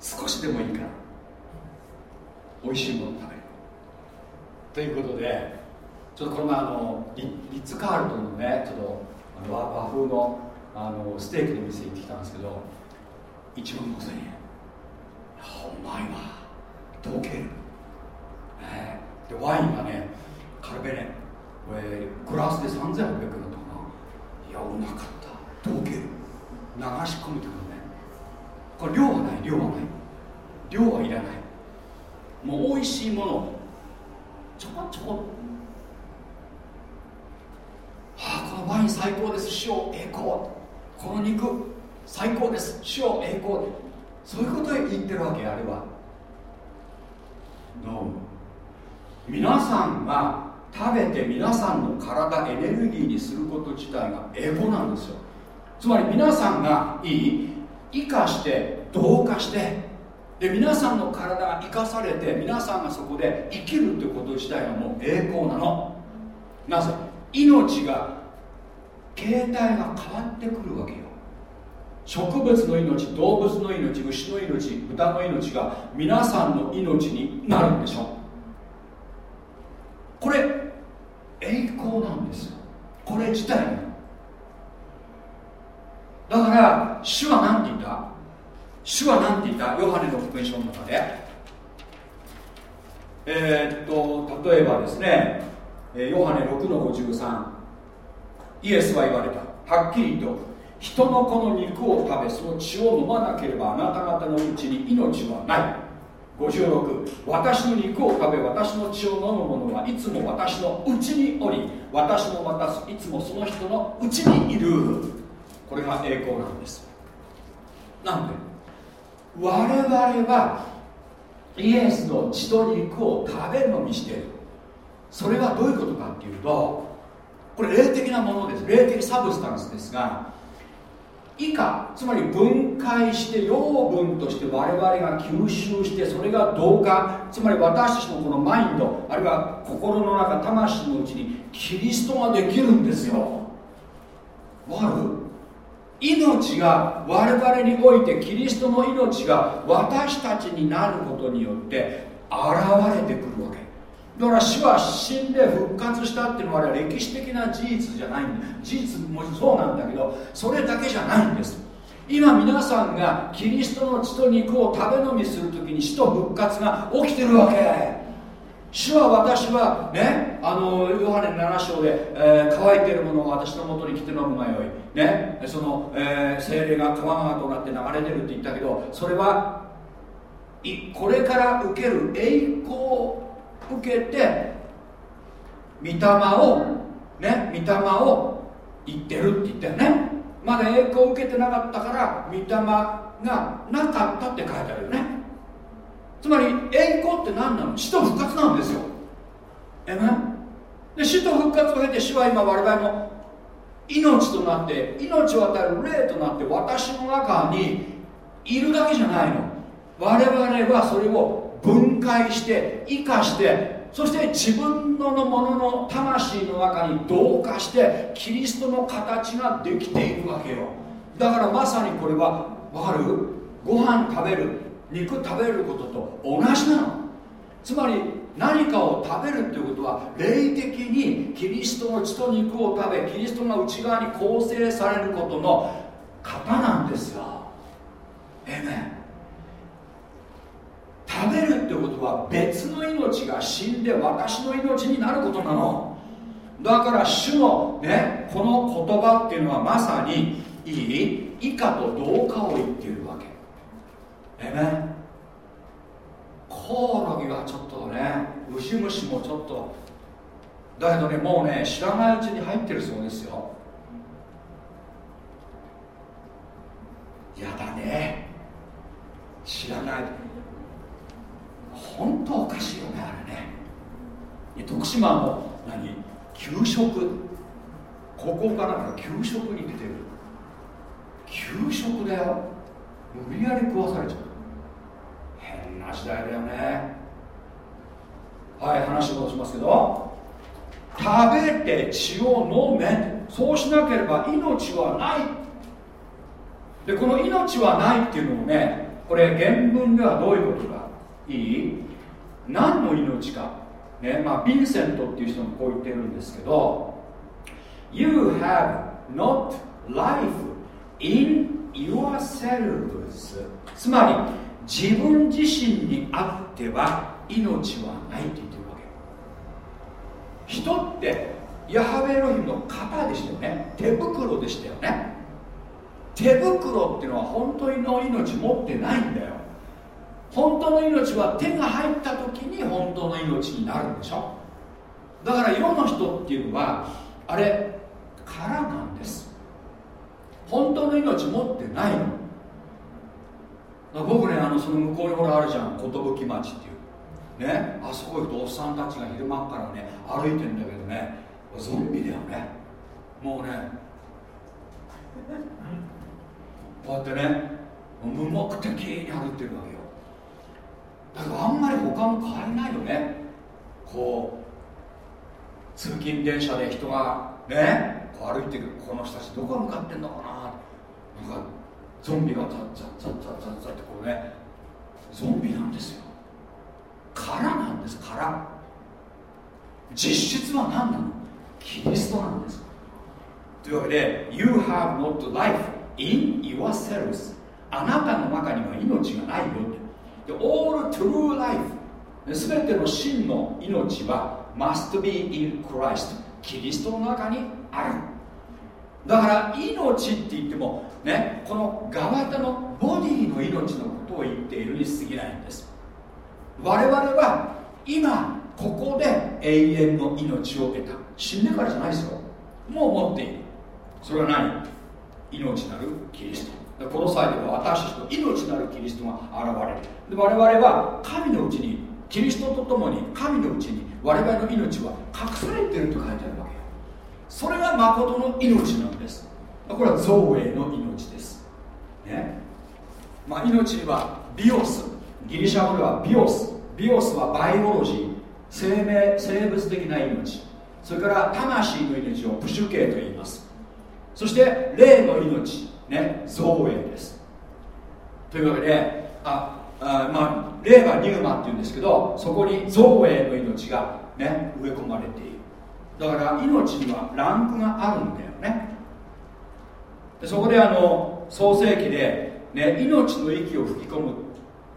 少しでもいいから美味しいもの食べるということでちょっとこの前あのリッツ・カールトンのねちょっと和風のあのステーキの店行ってきたんですけど1万5000円。うまいわとける、ね、でワインがねカルベネこれグラスで3800円だったかな。いやうまかった。とける。流し込むというね。これ量はない量はない。量はいらない。もう美味しいもの。ちょこちょこ。はあこのワイン最高です。塩栄光。この肉。最高です。塩栄光。そういうことを言ってるわけあれは。No 皆さんが食べて皆さんの体エネルギーにすること自体がエゴなんですよ。つまり皆さんがいい。生かして同化してで皆さんの体が生かされて皆さんがそこで生きるってこと自体がもう栄光なの。なぜ？命が形態が変わってくるわけよ。植物の命動物の命牛の命豚の命が皆さんの命になるんでしょ。これ栄光なんですよ。これ自体が。だから主は何て言った主は何て言った？ヨハネの福音書の中で。えー、っと例えばですねヨハネ6の53イエスは言われた。はっきりと人の子の肉を食べその血を飲まなければあなた方のうちに命はない。56私の肉を食べ私の血を飲む者はいつも私のうちにおり私もまたいつもその人のうちにいる。これが栄光なんです。なんで？我々はイエスの血と肉を食べ飲みしている。それはどういうことかっていうとこれ霊的なものです。霊的サブスタンスですが以下つまり分解して養分として我々が吸収してそれが同化つまり私たちのこのマインドあるいは心の中魂のうちにキリストができるんですよ。わかる？命が我々においてキリストの命が私たちになることによって現れてくるわけ。だから死は死んで復活したっていうのは歴史的な事実じゃないんだ事実もそうなんだけどそれだけじゃないんです。今皆さんがキリストの血と肉を食べ飲みするときに死と復活が起きてるわけ。主は私はねあのヨハネ7章で、えー、乾いてるものを私のもとに来て飲むがよい。ねその、えー、精霊が川川となって流れてるって言ったけどそれはいこれから受ける栄光を受けて御霊をね御霊を言ってるって言ったよね。まだ栄光を受けてなかったから御霊がなかったって書いてあるよね。つまり栄光って何なの？死と復活なんですよ。えね。で死と復活を経て死は今我々の命となって命を与える霊となって私の中にいるだけじゃないの。我々はそれを分解して生かしてそして自分のものの魂の中に同化してキリストの形ができているわけよ。だからまさにこれは分かる？ご飯食べる肉食べることと同じなの。つまり何かを食べるっていうことは霊的にキリストの血と肉を食べキリストが内側に構成されることの型なんですよ。えめ食べるってことは別の命が死んで私の命になることなの。だから主のねこの言葉っていうのはまさにいい以下と同化を言っているわけ。えめコオロギはちょっとねウシ虫もちょっと。だけどねもうね知らないうちに入ってるそうですよ。やだね。知らない。本当おかしいよねあれね。徳島の何？給食？高校かなんか給食に出てる。給食だよ。無理やり食わされちゃう。変な時代だよね。はい話を戻しますけど。食べて血を飲め。そうしなければ命はない。でこの命はないっていうのをねこれ原文ではどういうことか。いい？何の命か。ねまあヴィンセントっていう人もこう言ってるんですけど。You have not life in yourselves. つまり自分自身にあっては命はないって言ってるわけ。人ってヤハベエロヒムの型でしたよね。手袋でしたよね。手袋っていうのは本当の命持ってないんだよ。本当の命は手が入った時に本当の命になるんでしょ。だから世の人っていうのはあれ空なんです。本当の命持ってないの。僕ねあのその向こうにほらあるじゃん寿町っていう。ねあそこ行くとおっさんたちが昼間からね歩いてんだけどねゾンビだよね。もうねこうやってね無目的に歩ってるわけよ。だからあんまり他も変わりないよね。こう通勤電車で人がねこう歩いてくるこの人たちどこ向かってんのかな。なんかゾンビがザッザッザッザッザッザッってこうねゾンビなんですよ空なんです空実質は何なのキリストなんですというわけで You have not life in yourselves あなたの中には命がないよって All true life 全ての真の命は must be in Christ キリストの中にあるだから命って言ってもねこの側田のボディの命のことを言っているに過ぎないんです。我々は今ここで永遠の命を得た。死んでからじゃないですよ。もう持っている。それは何？命なるキリスト。この際では私たちの命なるキリストが現れる。で我々は神のうちにキリストと共に神のうちに我々の命は隠されていると書いてあるわけ。それが誠の命なんです。これは造営の命です。ね。まあ命はビオス。ギリシャ語ではビオス。ビオスはバイオロジー。生命生物的な命。それから魂の命をプシュ系と言います。そして霊の命。ね。造営です。というわけでああまあ霊はニューマっていうんですけどそこに造営の命がね植え込まれている。だから命にはランクがあるんだよね。でそこであの創世記で、ね、命の息を吹き込む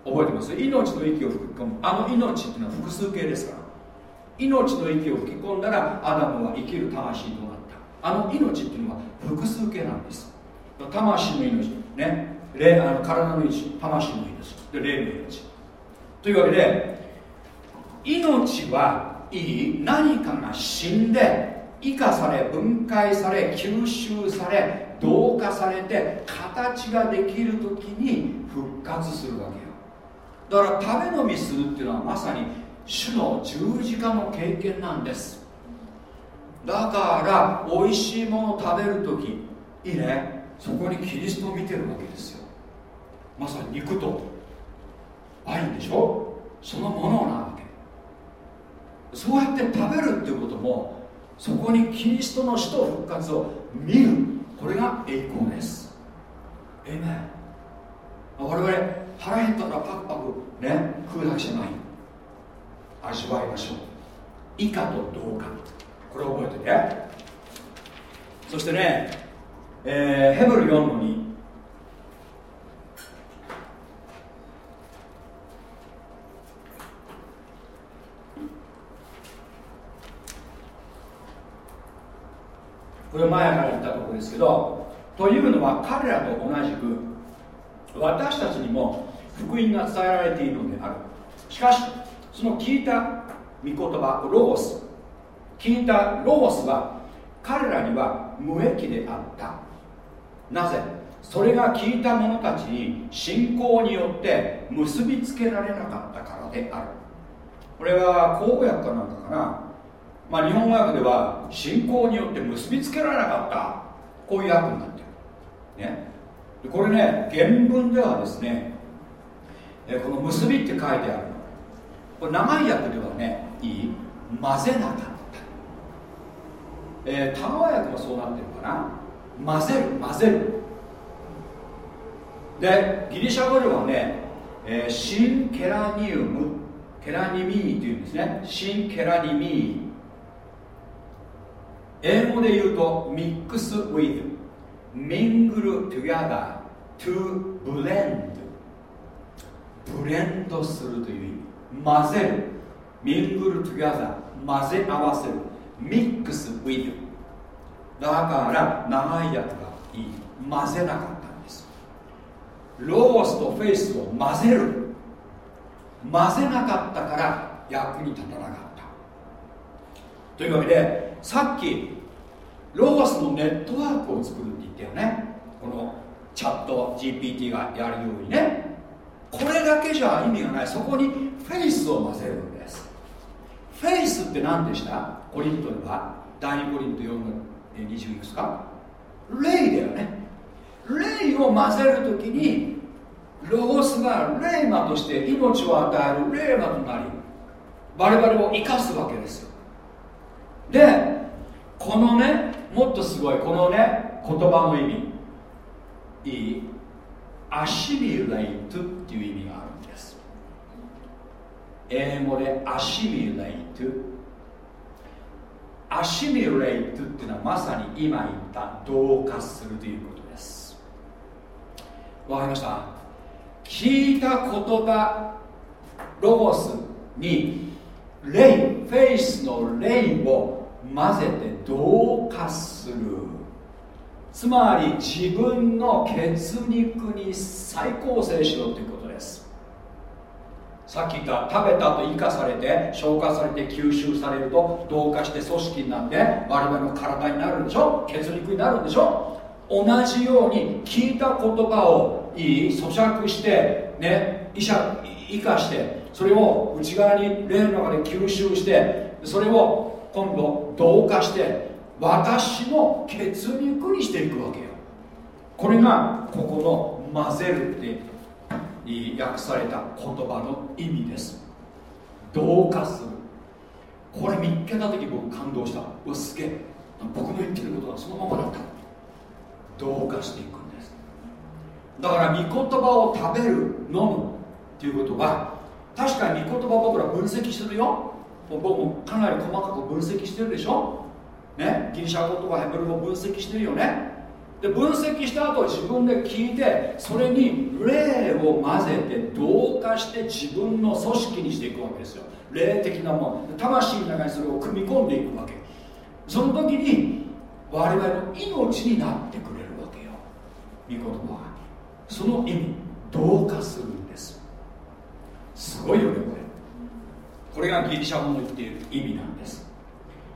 覚えてます？命の息を吹き込む。あの命っていうのは複数形ですから。命の息を吹き込んだらアダムは生きる魂となった。あの命っていうのは複数形なんです。魂の命。ね。霊あの体の命。魂の命。で霊の命。というわけで命はいい？何かが死んで生かされ分解され吸収され同化されて形ができる時に復活するわけよ。だから食べ飲みするっていうのはまさに主の十字架の経験なんです。だから美味しいものを食べる時いいね。そこにキリストを見てるわけですよ。まさに肉とワインでしょ？そのものなわけそうやって食べるっていうこともそこにキリストの死と復活を見る。これが栄光です。えめ我々腹減ったらパクパクね食うだけじゃない。味わいましょう。以下と同化これを覚えててそしてね、えー、ヘブル4の2これ前から言ったところですけどというのは彼らと同じく私たちにも福音が伝えられているのである。しかしその聞いた御言葉ロゴス。聞いたロゴスは彼らには無益であった。なぜ？それが聞いた者たちに信仰によって結びつけられなかったからである。これは口語訳かなんかかな？まあ日本語訳では信仰によって結びつけられなかったこういう訳になってる。ね。これね原文ではですねこの結びって書いてあるこれ長い訳ではねいい混ぜなかった、えー、田川役もそうなってるかな。混ぜる混ぜる。でギリシャ語ではね、えー、シンケラニウムケラニミーっていうんですね。シンケラニミー。英語で言うとミックスウィ t ミングル together to blend. ブレンドするという意味。混ぜる。ミングル together 混ぜ合わせる。ミックス with. だから長い役がいい。混ぜなかったんです。ロースとフェイスを混ぜる。混ぜなかったから役に立たなかった。というわけでさっきロースのネットワークを作るって言ったよね。このチャット GPT がやるようにね。これだけじゃ意味がない。そこにフェイスを混ぜるんです。フェイスって何でした？コリントでは。第2コリント4の20いくつか？霊だよね。霊を混ぜるときにロゴスが霊魔として命を与える霊魔となり我々を生かすわけですよ。でこのねもっとすごいこのね言葉の意味。いい？アシミュレイトっていう意味があるんです。英語でアシミュレイト。アシミュレイトっていうのはまさに今言った同化するということです。わかりました？聞いた言葉ロゴスに霊フェイスの霊を混ぜて同化する。つまり自分の血肉に再構成しろということです。さっき言った食べたと生かされて消化されて吸収されると同化して組織になって我々の体になるんでしょ？血肉になるんでしょ？同じように聞いた言葉をいい咀嚼してね医者生かしてそれを内側に霊の中で吸収してそれを今度同化して私の血肉にしていくわけよ。これがここの混ぜるって訳された言葉の意味です。同化する。これ見っけた時僕感動した。うわすげえ。僕の言ってることがそのままだった。同化していくんです。だから御言葉を食べる飲むっていうことは確かに御言葉僕ら分析するよ。僕もかなり細かく分析してるでしょ？ね、ギリシャ語とかヘブル語分析してるよね？で分析した後自分で聞いてそれに霊を混ぜて同化して自分の組織にしていくわけですよ。霊的なもの。魂の中にそれを組み込んでいくわけ。その時に我々の命になってくれるわけよ。御言葉がその意味同化するんです。すごいよねこれ。これがギリシャ語の言っている意味なんです。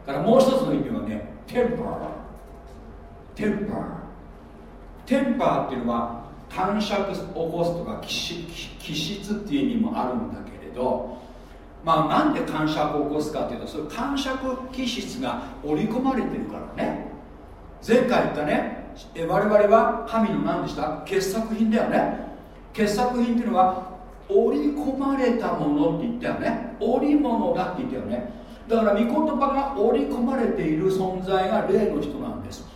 からもう一つの意味はね temper temper temper っていうのは癇癪を起こすとか気質っていう意味もあるんだけれどまあなんで感触を起こすかっていうとその感触気質が織り込まれてるからね。前回言ったね我々は神の何でした？傑作品だよね。傑作品っていうのは織り込まれたものって言ったよね。織物だって言ったよね。だから御言葉が織り込まれている存在が霊の人なんです。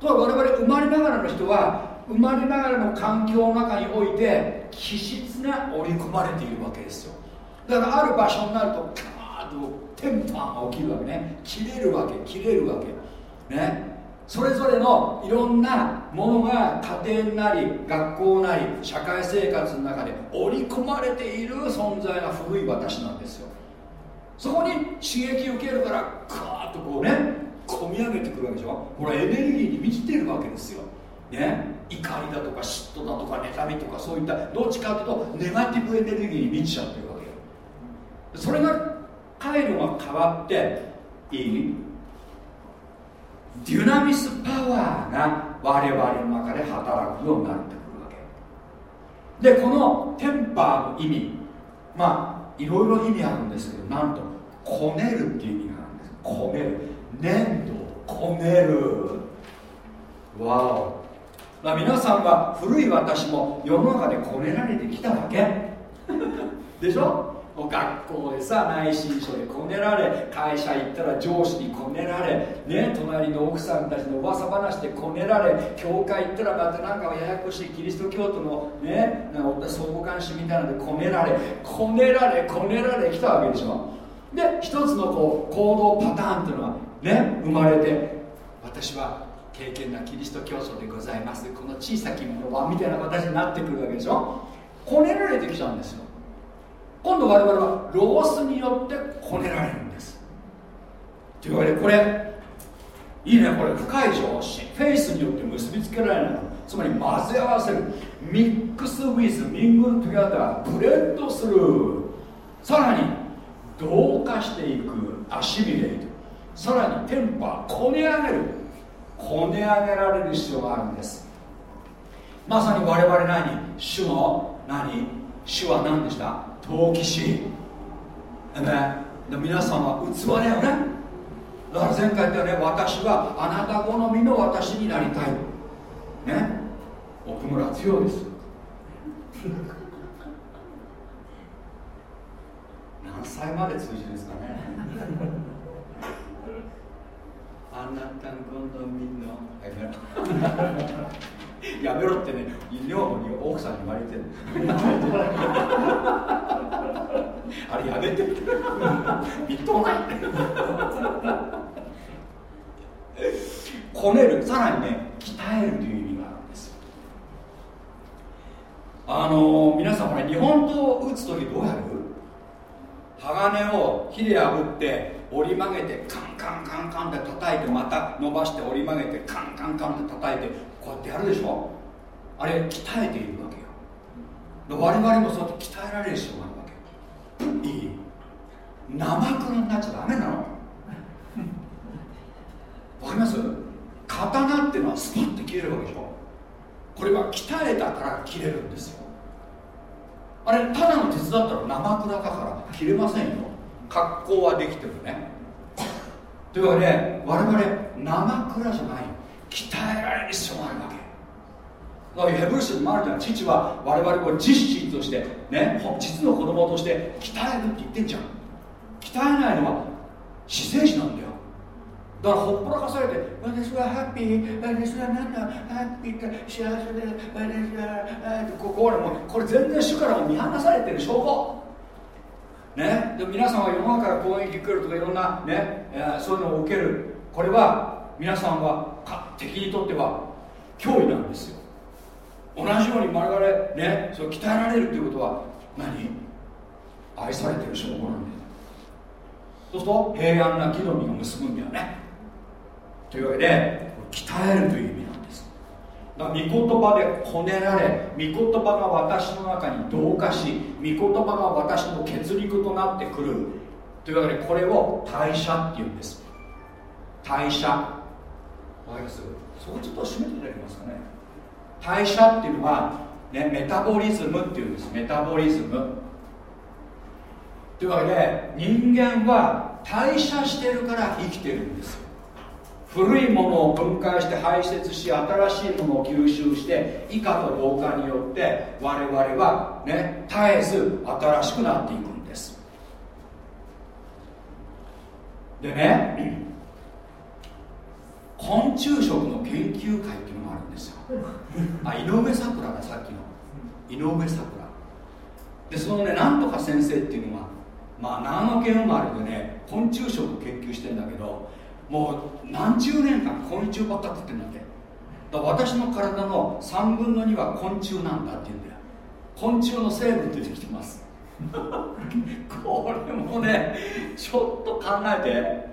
とは我々生まれながらの人は生まれながらの環境の中において気質が織り込まれているわけですよ。だからある場所になるとカーッとテンパーが起きるわけね。切れるわけ切れるわけね。それぞれのいろんなものが家庭なり学校なり社会生活の中で織り込まれている存在が古い私なんですよ。そこに刺激を受けるからカーッとこうね込み上げてくるわけでしょ。これエネルギーに満ちてるわけですよ。ね。怒りだとか嫉妬だとか妬みとかそういったどっちかというとネガティブエネルギーに満ちちゃってるわけよ。それが回路が変わっていい？デュナミスパワーが我々の中で働くようになってくるわけ。でこのテンパーの意味まあいろいろ意味あるんですけどなんとこねるっていう意味があるんです。こねる。粘土をこねる。わお。まあ、皆さんは古い私も世の中でこねられてきたわけ。でしょ？学校でさ内申書でこねられ会社行ったら上司にこねられ、ね、隣の奥さんたちの噂話でこねられ教会行ったらまたなんかややこしいキリスト教徒のねなんか相互監視みたいなのでこねられこねられこねられ来たわけでしょ。で一つのこう行動パターンっていうのはね生まれて私は敬虔なキリスト教徒でございます。この小さきものはみたいな形になってくるわけでしょ。こねられてきたんですよ。今度我々はロゴスによってこねられるんです。というわけでこれいいねこれ深い上司フェイスによって結びつけられないつまり混ぜ合わせる。 mix with mingle together blend するさらに同化していく assimilate。さらに temper こね上げる。こね上げられる必要があるんです。まさに我々何？主の何？主は何でした？陶器師ね皆さんは器だよね。だから前回言ったね私はあなた好みの私になりたい。ね。奥村強いです 何歳まで通じるんですかね。あなた好みの やめろってね女房に奥さんに言われてる あれやめて。みっともない。こねる。さらにね鍛えるという意味があるんです。あの、皆さんこれ日本刀を打つ時どうやる？鋼を火で炙って折り曲げてカンカンカンカンで叩いてまた伸ばして折り曲げてカンカンカンで叩いてこうやってやるでしょ？あれ鍛えているわけよ。我々もそうやって鍛えられる必要があるわけいい？生黒になっちゃダメなの？わかります？刀っていうのはスパッて切れるわけでしょ？これは鍛えたから切れるんですよ。あれただの鉄だったら生倉だから切れませんよ。格好はできてるね。というわけで我々生倉じゃない鍛えられる必要があるわけ。だからヘブル書にもあるじゃん父は我々を実子としてね実の子供として鍛えるって言ってんじゃん。鍛えないのは自然史なんだよ。だからほっぽらかされて私はハッピー私は何だハッピーか幸せで私はここもこれ全然主からも見放されてる証拠。ね、で皆さんは世の中から攻撃来るとかいろんな、ねえー、そういうのを受ける。これは皆さんは敵にとっては脅威なんですよ。同じように我々ねそ鍛えられるということは何？愛されてる証拠なんだよそうすると平安な木の実が結ぶんだよね。というわけで鍛えるという意味なんです。だから御言葉でこねられ御言葉が私の中に同化し御言葉が私の血肉となってくる。というわけでこれを代謝っていうんです。代謝。わかります？そこちょっと締めていただけますかね？代謝っていうのは、ね、メタボリズムっていうんです。メタボリズム。というわけで人間は代謝してるから生きてるんです。古いものを分解して排泄し新しいものを吸収して以下と老化によって我々はね絶えず新しくなっていくんです。でね昆虫食の研究会っていうのがあるんですよ。あ井上咲楽ださっきの。井上咲楽。でそのねなんとか先生っていうのがまあ長野県生まれでね昆虫食を研究してんだけどもう何十年間昆虫ばっか食ってんだって。だから私の体の3分の2は昆虫なんだって言うんだよ。昆虫の成分出てきてます。これもねちょっと考えて。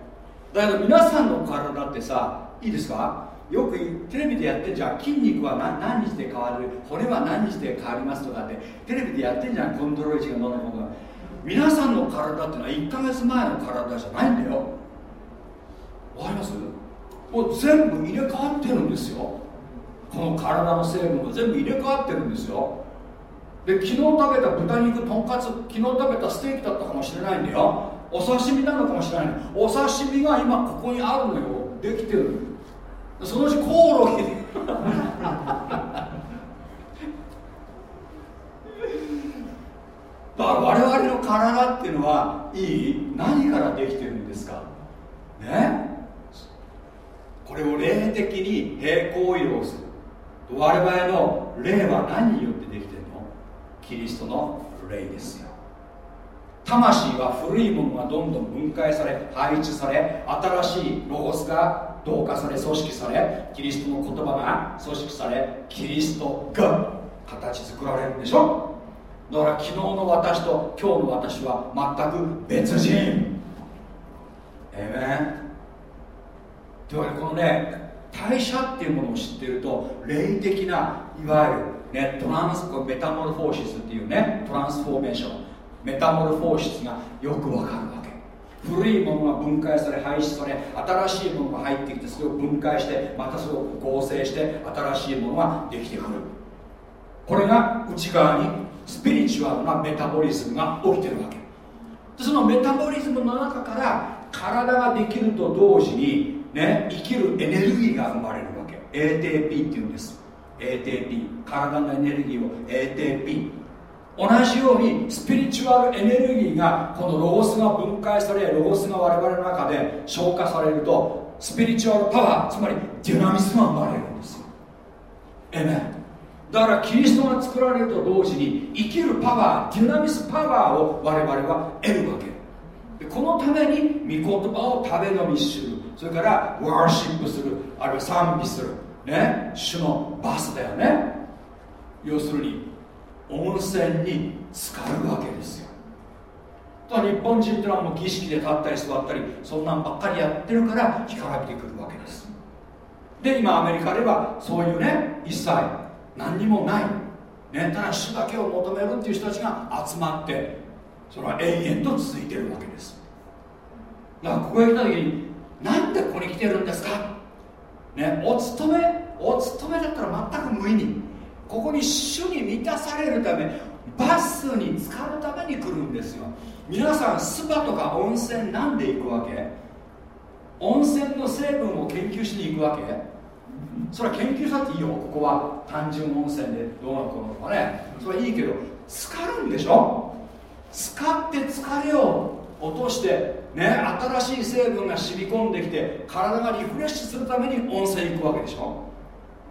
だけど皆さんの体ってさいいですか？よくテレビでやってんじゃん。筋肉は何何日で変わる？骨は何日で変わりますとかって。テレビでやってんじゃんコントロール値がどんどんどん皆さんの体っていうのは1ヶ月前の体じゃないんだよ。わかります？もう全部入れ替わってるんですよ。この体の成分が全部入れ替わってるんですよ。で昨日食べた豚肉とんかつ昨日食べたステーキだったかもしれないんだよ。お刺身なのかもしれない。お刺身が今ここにあるのよ。できてる。そのうちコオロギだから我々の体っていうのはいい？何からできてるんですか？ね？これを霊的に平行移動する。我々の霊は何によってできてるの？キリストの霊ですよ。魂は古いものがどんどん分解され配置され新しいロゴスが同化され組織されキリストの言葉が組織されキリストが形作られるんでしょ？だから昨日の私と今日の私は全く別人。エイメンというわけでこのね代謝っていうものを知ってると霊的ないわゆる、ね、 trans metamorphosis っていうね transformation metamorphosis がよくわかるわ古いものが分解され廃止され新しいものが入ってきてそれを分解してまたそれを合成して新しいものができてくる。これが内側にスピリチュアルなメタボリズムが起きてるわけ。でそのメタボリズムの中から体ができると同時に、ね、生きるエネルギーが生まれるわけ。ATP っていうんです。ATP 体のエネルギーを ATP 同じようにスピリチュアルエネルギーがこのロゴスが分解されロゴスが我々の中で消化されるとスピリチュアルパワーつまりデュナミスが生まれるんですよ。えめだからキリストが作られると同時に生きるパワーデュナミスパワーを我々は得るわけ。でこのために御言葉を食べ飲みするそれからワーシップするあるいは賛美する。ね。主のバスだよね。要するに温泉に浸かるわけですよ。だ日本人っていうのはもう儀式で立ったり座ったりそんなんばっかりやってるから干からびてくるわけです。で今アメリカではそういうね一切何にもない、ね、ただ主だけを求めるっていう人たちが集まってそれは永遠と続いてるわけです。だからここへ来た時になんでここに来てるんですか？ねお勤めお勤めだったら全く無意味。ここに主に満たされるためバスに浸かるために来るんですよ。皆さんスパとか温泉なんで行くわけ？温泉の成分を研究しに行くわけ？それは研究したっていいよ。ここは単純温泉でどうなるこのとかね。それはいいけど浸かるんでしょ？使って疲れを落としてね新しい成分が染み込んできて体がリフレッシュするために温泉行くわけでしょ？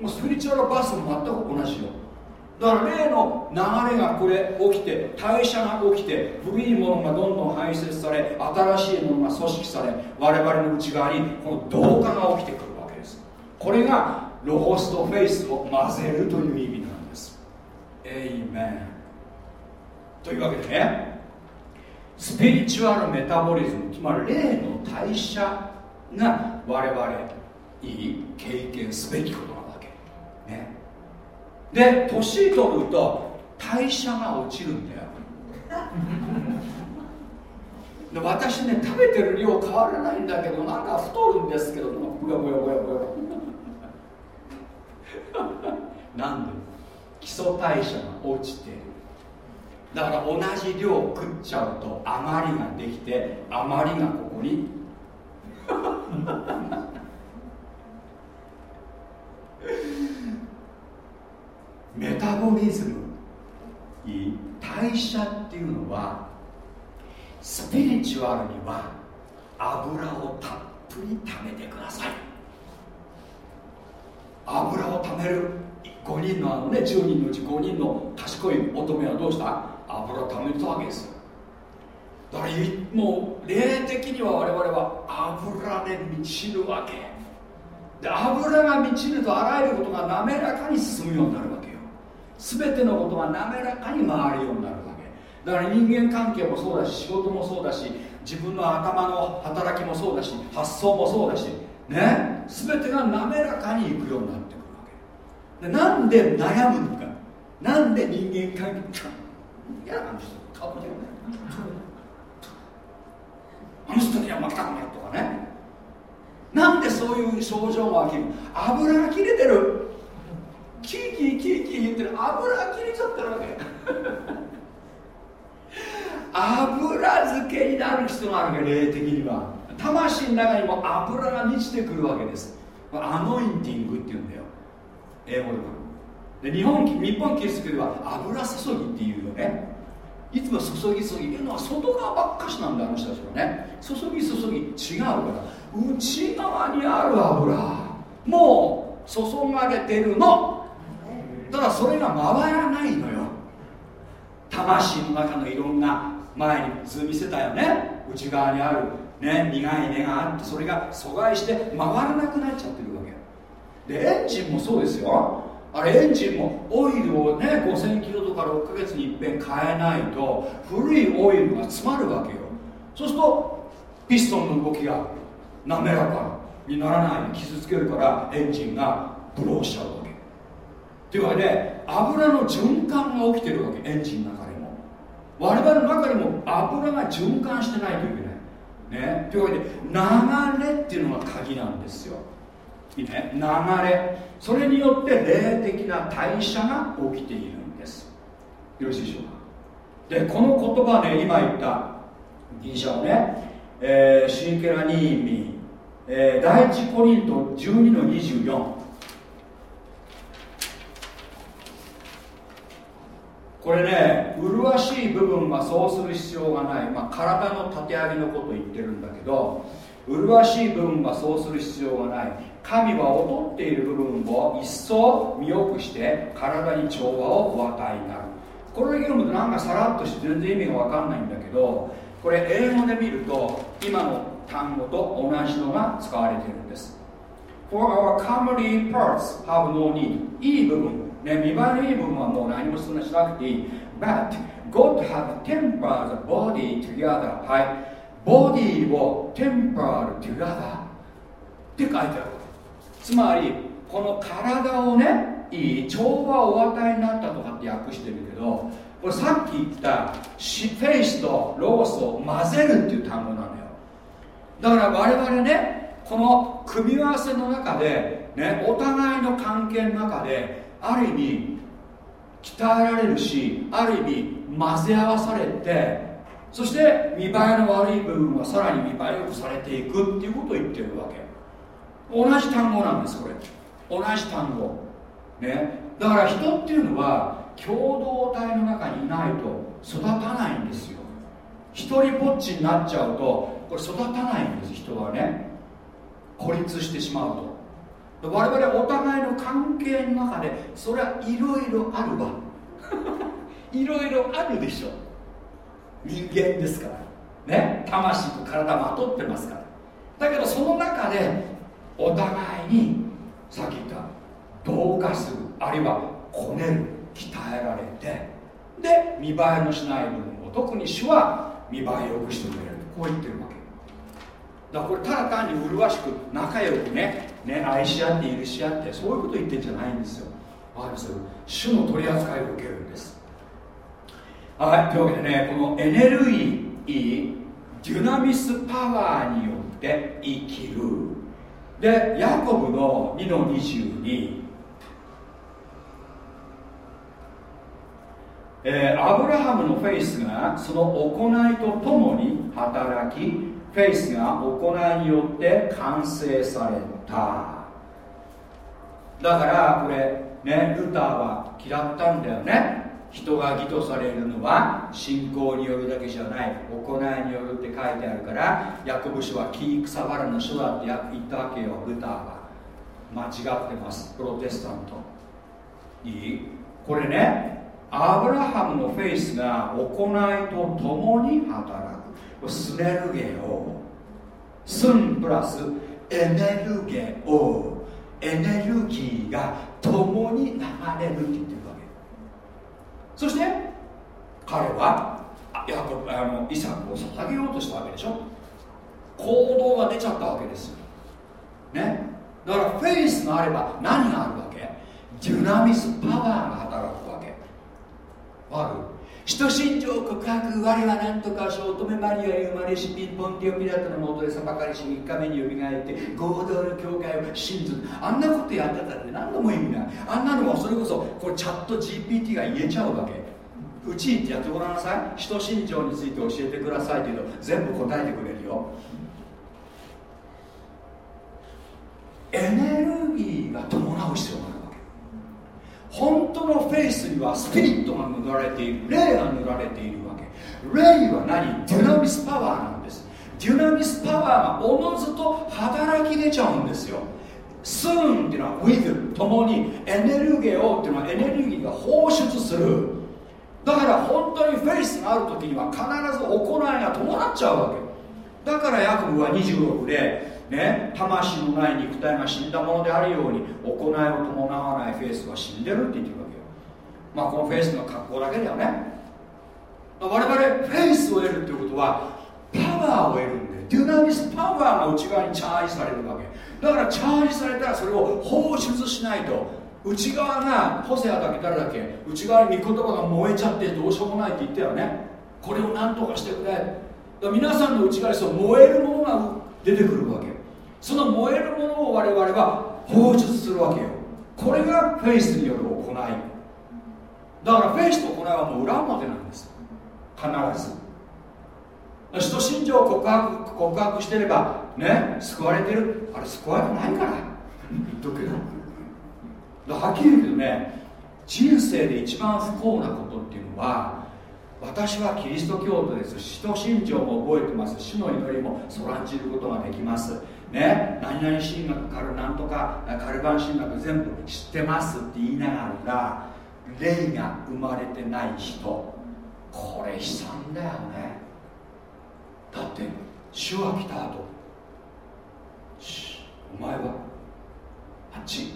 もうスピリチュアルバースも全く同じよ。だから例の流れがこれ起きて代謝が起きて古いものがどんどん排泄され新しいものが組織され我々の内側にこの同化が起きてくるわけです。これがロホストフェイスを混ぜるという意味なんです。エイメンというわけでねスピリチュアルメタボリズムつまり霊の代謝が我々いい経験すべきこと。で年取ると代謝が落ちるんだよ。で私ね食べてる量変わらないんだけどなんか太るんですけどブヤブヤブヤブヤ。なんで？基礎代謝が落ちてる。だから同じ量食っちゃうと余りができて余りがここに。メタボリズム。いい代謝っていうのはスピリチュアルには油をたっぷり貯めてください。油を貯める。5人のあのね10人のうち5人の賢い乙女はどうした？油を貯めたわけです。だからもう霊的には我々は油で満ちるわけ。で油が満ちるとあらゆることが滑らかに進むようになるわけ。全てのことが滑らかに回るようになるわけ。だから人間関係もそうだし仕事もそうだし自分の頭の働きもそうだし発想もそうだしね全てが滑らかにいくようになってくるわけ。でなんで悩むのか。なんで人間関係いやあの人顔見てるね。あの人には負けたくないとかね。なんでそういう症状が起きる。油が切れてる。キーキーキーキー言ってる。油が切れちゃってるわけ油漬けになる人があるわけ霊的には。魂の中にも油が満ちてくるわけです。アノインティングっていうんだよ。英語では。で日本日本キリスト教では油注ぎっていうよね。いつも注ぎ注ぎ。いうのは外側ばっかしなんだあの人たちはね。注ぎ注ぎ。違うから。内側にある油。もう注がれてるの。ただそれが回らないのよ。魂の中のいろんな前に図見せたよね。内側にある、ね、苦い根があってそれが阻害して回らなくなっちゃってるわけ。でエンジンもそうですよ。あれエンジンもオイルをね5000キロとか6ヶ月にいっぺん変えないと古いオイルが詰まるわけよ。そうするとピストンの動きが滑らかにならない傷つけるからエンジンがブローしちゃう。というわけで油の循環が起きてるわけ。エンジンの中でも。我々の中にも油が循環してないといけない。ね。というわけで流れっていうのが鍵なんですよ。いいね。流れ。それによって霊的な代謝が起きているんです。よろしいでしょうか。でこの言葉ね今言ったギリシャをね、えー、シンケラニーミー、えー、第一コリント12の24これね麗しい部分はそうする必要がない、まあ、体の立て上げのことを言ってるんだけど麗しい部分はそうする必要がない。神は劣っている部分を一層見よくして体に調和をお与えになる。これだけ読むとなんかさらっとして全然意味が分かんないんだけどこれ英語で見ると今の単語と同じのが使われているんです。For our comely parts have no need いい部分。ね、見栄えのいい部分はもう何もそんなしなくていい。But God have tempered the body together. はい。ボディを tempered together って書いてある。つまりこの体をねいい調和をお与えになったとかって訳してるけどこれさっき言ったフェイスとロースを混ぜるっていう単語なのよ。だから我々ねこの組み合わせの中で、ね、お互いの関係の中である意味鍛えられるしある意味混ぜ合わされてそして見栄えの悪い部分はさらに見栄えよくされていくっていうことを言ってるわけ。同じ単語なんですこれ。同じ単語。ね。だから人っていうのは共同体の中にいないと育たないんですよ。一人ぼっちになっちゃうとこれ育たないんです人はね。孤立してしまうと。我々お互いの関係の中でそれはいろいろあるわ。いろいろあるでしょ。人間ですから。ね？魂と体まとってますから。だけどその中でお互いにさっき言った同化するあるいはこねる鍛えられてで見栄えのしない部分を特に主は見栄えよくしてくれる。こう言ってるだからこれただ単に麗しく仲良くねね愛し合って許し合ってそういうこと言ってんじゃないんですよ。わかります？主の取り扱いを受けるんです。はいというわけでねこのエネルギーデュナミスパワーによって生きる。でヤコブの2の22えー、アブラハムのフェイスがその行いとともに働きフェイスが行いによって完成された。だからこれねルターは嫌ったんだよね。人が義とされるのは信仰によるだけじゃない。行いによるって書いてあるからヤコブ書は木草原の書だって言ったわけよルターは。間違ってます。プロテスタントいいこれねアブラハムのフェイスが行いとともに働く。スネルゲオスンプラスエネルゲオエネルギーが共に流れるって言ってるわけ。そして彼はヤコブあのイサクを捧げようとしたわけでしょ。行動が出ちゃったわけですね。だからフェイスがあれば何があるわけ？デュナミスパワーが働くわけ。わかる？人心情告白我は何とかし乙女マリアに生まれしピンポンティオピラトのもとで裁かれし3日目によみがえって合同の教会を信ず。あんなことやってたって何度も意味ない。あんなのもそれこそこれチャット GPT が言えちゃうわけ。うちってやってごらんなさい？人心情について教えてくださいって言うと全部答えてくれるよ。エネルギーが伴う必要がある。本当のフェイスにはスピリットが塗られている霊が塗られているわけ。霊は何？デュナミスパワーなんです。デュナミスパワーがおのずと働き出ちゃうんですよ。スーンっていうのは with 共にエネルゲオっていうのはエネルギーが放出する。だから本当にフェイスがある時には必ず行いが伴っちゃうわけ。だからヤコブは26でね、魂のない肉体が死んだものであるように行いを伴わないフェイスは死んでるって言ってるわけよ。まあこのフェイスの格好だけだよね。我々フェイスを得るっていうことはパワーを得るんでデュナミスパワーが内側にチャージされるわけ。だからチャージされたらそれを放出しないと。内側がホセアだけ誰だっけ。内側に御言葉が燃えちゃってどうしようもないって言ったよね。これを何とかしてくれ。皆さんの内側にそう燃えるものが出てくるわけその燃えるものを我々は放出するわけよ。これがフェイスによる行い。だからフェイスと行いはもう裏表なんです。必ず。使徒信条を告白告白してればね救われてる。あれ救われてないから。言っとくけどはっきり言うけどね人生で一番不幸なことっていうのは私はキリスト教徒です。使徒信条も覚えてます。主の祈りもそらんじることができます。ね何々神学カルなんとかカルバン神学全部知ってますって言いながら霊が生まれてない人これ悲惨だよね。だって主は来た後お前はあっち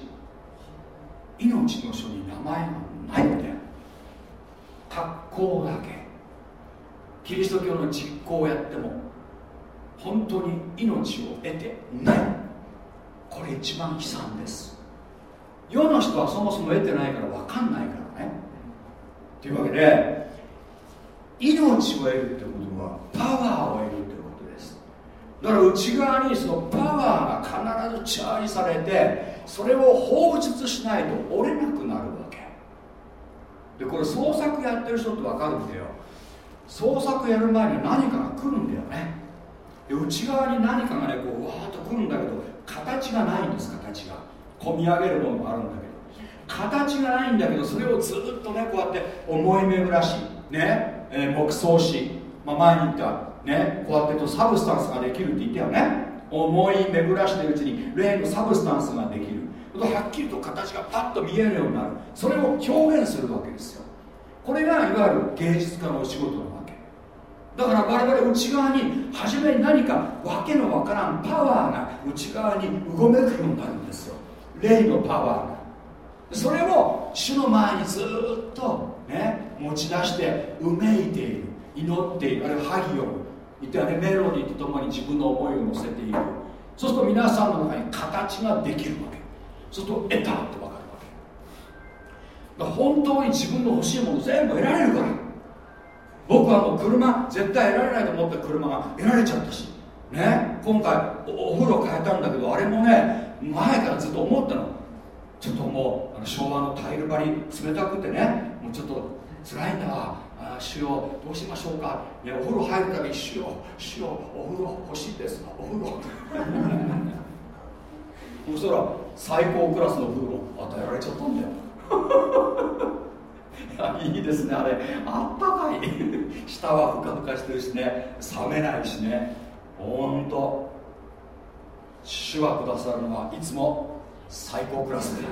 命の書に名前がないんだよ格好だけ。キリスト教の実行をやっても本当に命を得てない。これ一番悲惨です。世の人はそもそも得てないから分かんないからね。というわけで命を得るってことはパワーを得るってことです。だから内側にそのパワーが必ずチャージされてそれを放出しないと折れなくなるわけ。でこれ創作やってる人って分かるんだよ。創作やる前に何かが来るんだよね。で内側に何かがねこうわーっと来るんだけど形がないんです形が。込み上げるものがあるんだけど。形がないんだけどそれをずっとねこうやって思い巡らしね、えー、黙想し、まあ、前に言ったねこうやってとサブスタンスができるって言ったよね。思い巡らしてるうちに霊のサブスタンスができる。はっきりと形がパッと見えるようになる。それを表現するわけですよ。これがいわゆる芸術家のお仕事なわけだから我々内側に初めに何か訳のわからんパワーが内側にうごめくようになるんですよ。霊のパワーが。それを主の前にずっとね持ち出してうめいている。祈っている。あるいはハギを言ってはねメロディーとともに自分の思いを乗せていくそうすると皆さんの中に形ができるわけ。そうすると得たって分かるわけ。だから本当に自分の欲しいもの全部得られるから。僕はもう車絶対得られないと思った車が得られちゃったし。ね。今回お風呂変えたんだけどあれもね前からずっと思ったの。ちょっともうあの昭和のタイル張り冷たくてね。もうちょっと辛いんだわ。あ主よどうしましょうか。いやお風呂入るたびに主よ主よお風呂欲しいです。お風呂。そしたら最高クラスの風呂与えられちゃったんだよ。いいですねあれ。あったかい。下はふかふかしてるしね。冷めないしね。ほんと。主はくださるのはいつも最高クラスで。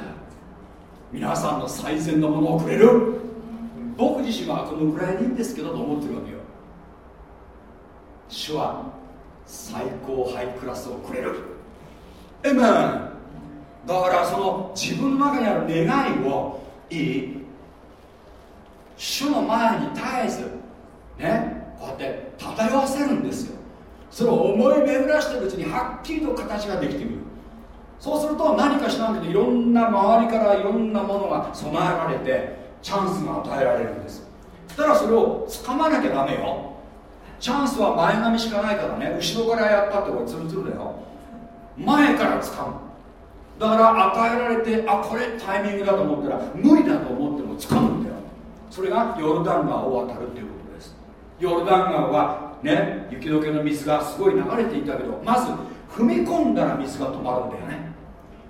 皆さんの最善のものをくれる。僕自身はこのぐらいでいいんですけどと思ってるわけよ。主は最高ハイクラスをくれる。エメンだからその自分の中にある願いをいい主の前に絶えずねこうやって漂わせるんですよ。それを思い巡らしてるうちにはっきりと形ができてくる。そうすると何かしないけどいろんな周りからいろんなものが備えられてチャンスが与えられるんです。そしたらそれを掴まなきゃダメよ。チャンスは前髪しかないからね。後ろからやったってこれツルツルだよ。前から掴む。だから与えられてあこれタイミングだと思ったら無理だと思っても掴むんだよ。それがヨルダン川を渡るっていうことです。ヨルダン川はね雪解けの水がすごい流れていたけどまず踏み込んだら水が止まるんだよね。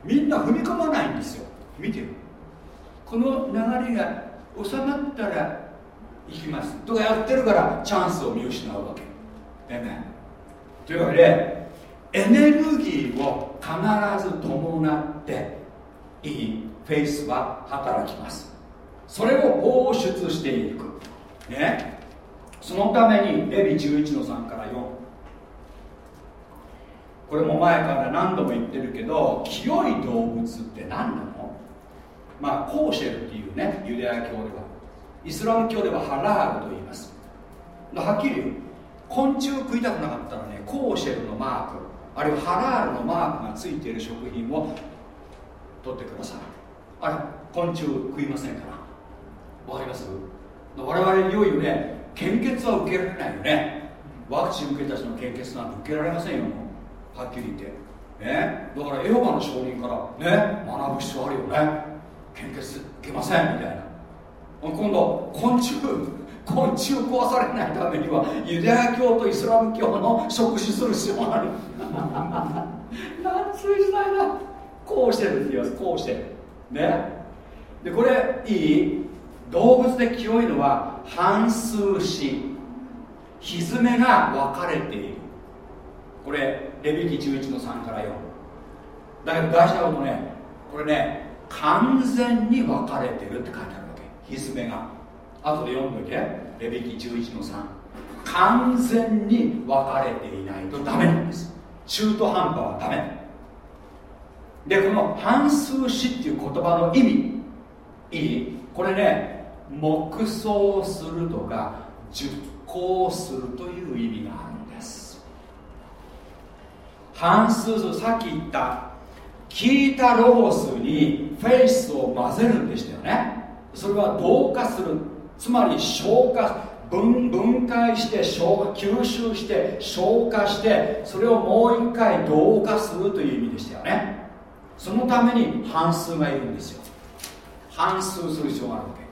みんな踏み込まないんですよ。見てるこの流れが収まったら行きます。とかやってるからチャンスを見失うわけ。えね。というわけでエネルギーを必ず伴っていいフェイスは働きます。それを放出していく。ね。そのためにレビ11の3から4これも前から何度も言ってるけど清い動物って何なの？まあコーシェルっていうねユダヤ教では。イスラム教ではハラールと言います。はっきり言う。昆虫食いたくなかったらねコーシェルのマークあるいはハラールのマークがついている食品を取ってください。あれ昆虫食いませんから。わかります？我々いよいよね。献血は受けられないよね。ワクチン受けた人の献血なんて受けられませんよ。はっきり言って。ね？だからエホバの証人からね？学ぶ必要あるよね。献血受けません。みたいな。今度昆虫昆虫壊されないためにはユダヤ教とイスラム教の食事する必要がある。何つい時代だこうしてるって言いますこうして。ね？でこれいい？動物で清いのは反数詞歪めが分かれている。これレビキ11の3から4だけど大事なことねこれね完全に分かれてるって書いてあるわけ。歪めが。後で読んどいてレビキ11の3完全に分かれていないとダメなんです。中途半端はダメ。でこの反数詞っていう言葉の意味。いいこれね黙想するとか熟考するという意味があるんです。反数数さっき言った聞いたロゴスにフェイスを混ぜるんでしたよね。それは同化する。つまり消化分分解して消吸収して消化してそれをもう一回同化するという意味でしたよね。そのために半数がいるんですよ。半数する必要があるわけ。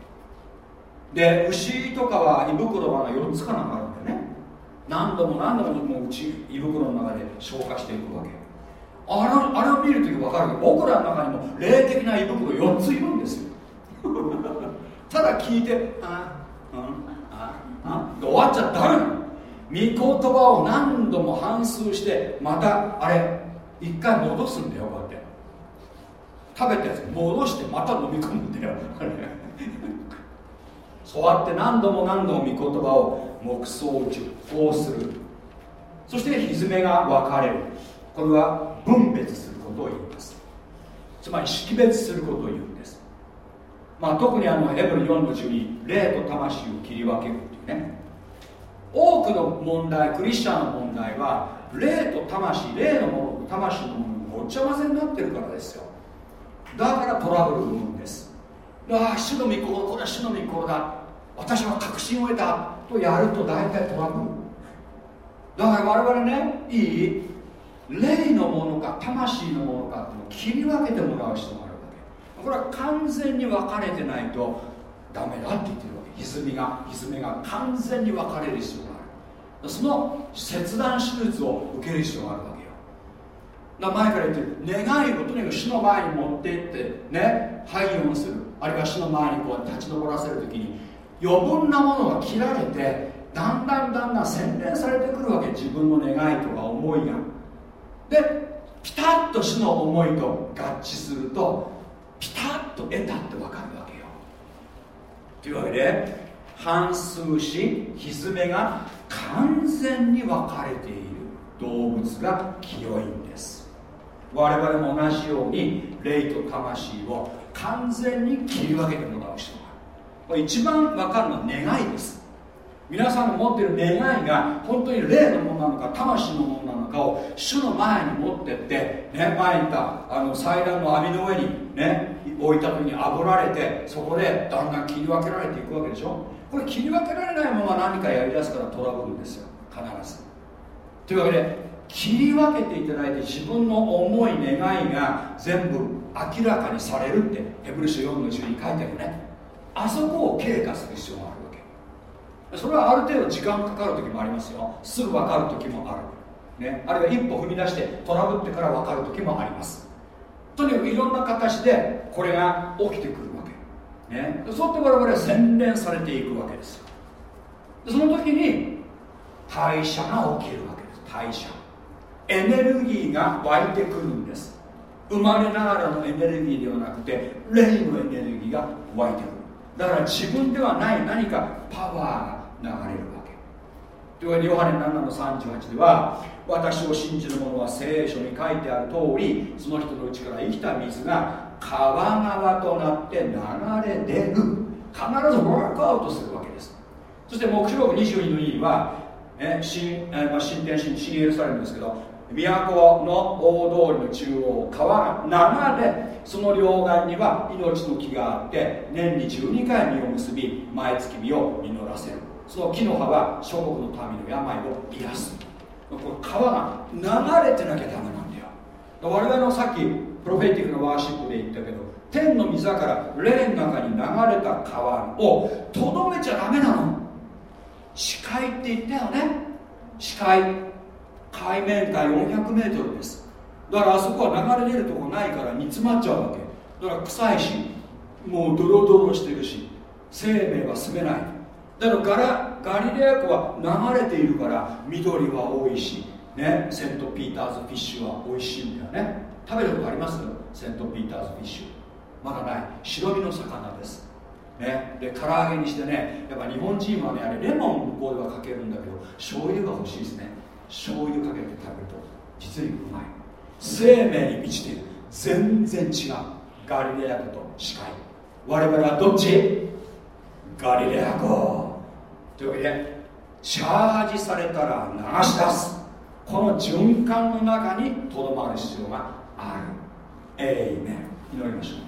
で牛とかは胃袋が4つかなんかあるんだよね。何度も何度ももう内胃袋の中で消化していくわけ。あれあれを見るとき分かるけど僕らの中にも霊的な胃袋4ついるんですよ。ただ聞いてあうんああ終わっちゃダメなの。御言葉を何度も反数してまたあれ一回戻すんだよこうやって。食べたやつ戻してまた飲み込むんだよ。そうやって何度も何度も御言葉を黙想熟考する。そして歪めが分かれる。これは分別することを言います。つまり識別することを言うんです。まあ、特にあのヘブル4の12霊と魂を切り分けるっていうね。多くの問題クリスチャンの問題は霊と魂霊のものと魂のものごっちゃ混ぜになってるからですよ。だからトラブルを生むんです。ああ主の御心これは主の御心だ。私は確信を得たとやると大体トラブルだから我々ねいい霊のものか魂のものかって切り分けてもらう必要があるわけ。これは完全に分かれてないとダメだって言ってるわけ。歪みが歪めが完全に分かれる必要がある。その切断手術を受ける必要があるわけよ。だ前から言ってる。願いをとにかく死の前に持っていってね廃業する。あるいは死の前にこう立ち上らせる時に余分なものが切られてだんだんだんだん洗練されてくるわけ。自分の願いとか思いが。でピタッと死の思いと合致するとピタッと得たって分かるわけよ。というわけで反数し歪めが完全に分かれている。動物が清い。我々も同じように霊と魂を完全に切り分けてもらう必要がある。一番分かるのは願いです。皆さんの持っている願いが本当に霊のものなのか魂のものなのかを主の前に持ってって、ね、前に言ったあの祭壇の網の上に、ね、置いた時に炙られてそこでだんだん切り分けられていくわけでしょ。これ切り分けられないものは何かやりだすからトラブルですよ。必ず。というわけで切り分けていただいて自分の思い願いが全部明らかにされるってヘブル書4の10に書いてあるね。あそこを経過する必要があるわけ。それはある程度時間かかる時もありますよ。すぐ分かる時もある、ね、あるいは一歩踏み出してトラブってから分かる時もあります。とにかくいろんな形でこれが起きてくるわけ、ね、そうやって我々は洗練されていくわけですその時に代謝が起きるわけです。代謝エネルギーが湧いてくるんです。生まれながらのエネルギーではなくて霊のエネルギーが湧いてくる。だから自分ではない何かパワーが流れるわけ。というわけでヨハネ7の38では私を信じる者は聖書に書いてある通りその人のうちから生きた水が川川となって流れ出る。必ずワークアウトするわけです。そして目標22の2は、え新えまあ、新天新新エルサレムですけど都の大通りの中央川が流れその両岸には命の木があって年に12回実を結び毎月実を実らせる。その木の葉は諸国の民の病を癒す。これ川が流れてなきゃダメなんだよ。我々のさっきプロフェティックのワーシップで言ったけど天の溝から霊の中に流れた川をとどめちゃダメなの。視界って言ったよね。視界。海面下 400m です。だからあそこは流れ出るとこないから煮詰まっちゃうわけ。だから臭いしもうドロドロしてるし生命は住めない。だからガラガリレア湖は流れているから緑は多いし、ね、セントピーターズフィッシュは美味しいんだよね。食べたことあります？セントピーターズフィッシュ。まだない。白身の魚です。ね、で唐揚げにしてねやっぱ日本人はねあれレモン向こうではかけるんだけど醤油が欲しいですね。醤油かけて食べると実にうまい。生命に満ちている。全然違う。ガリレア湖と死海我々はどっち？ガリレア湖というわけでチャージされたら流し出す。この循環の中にとどまる必要がある。エイメン。祈りましょう。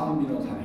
賛美のため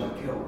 主だ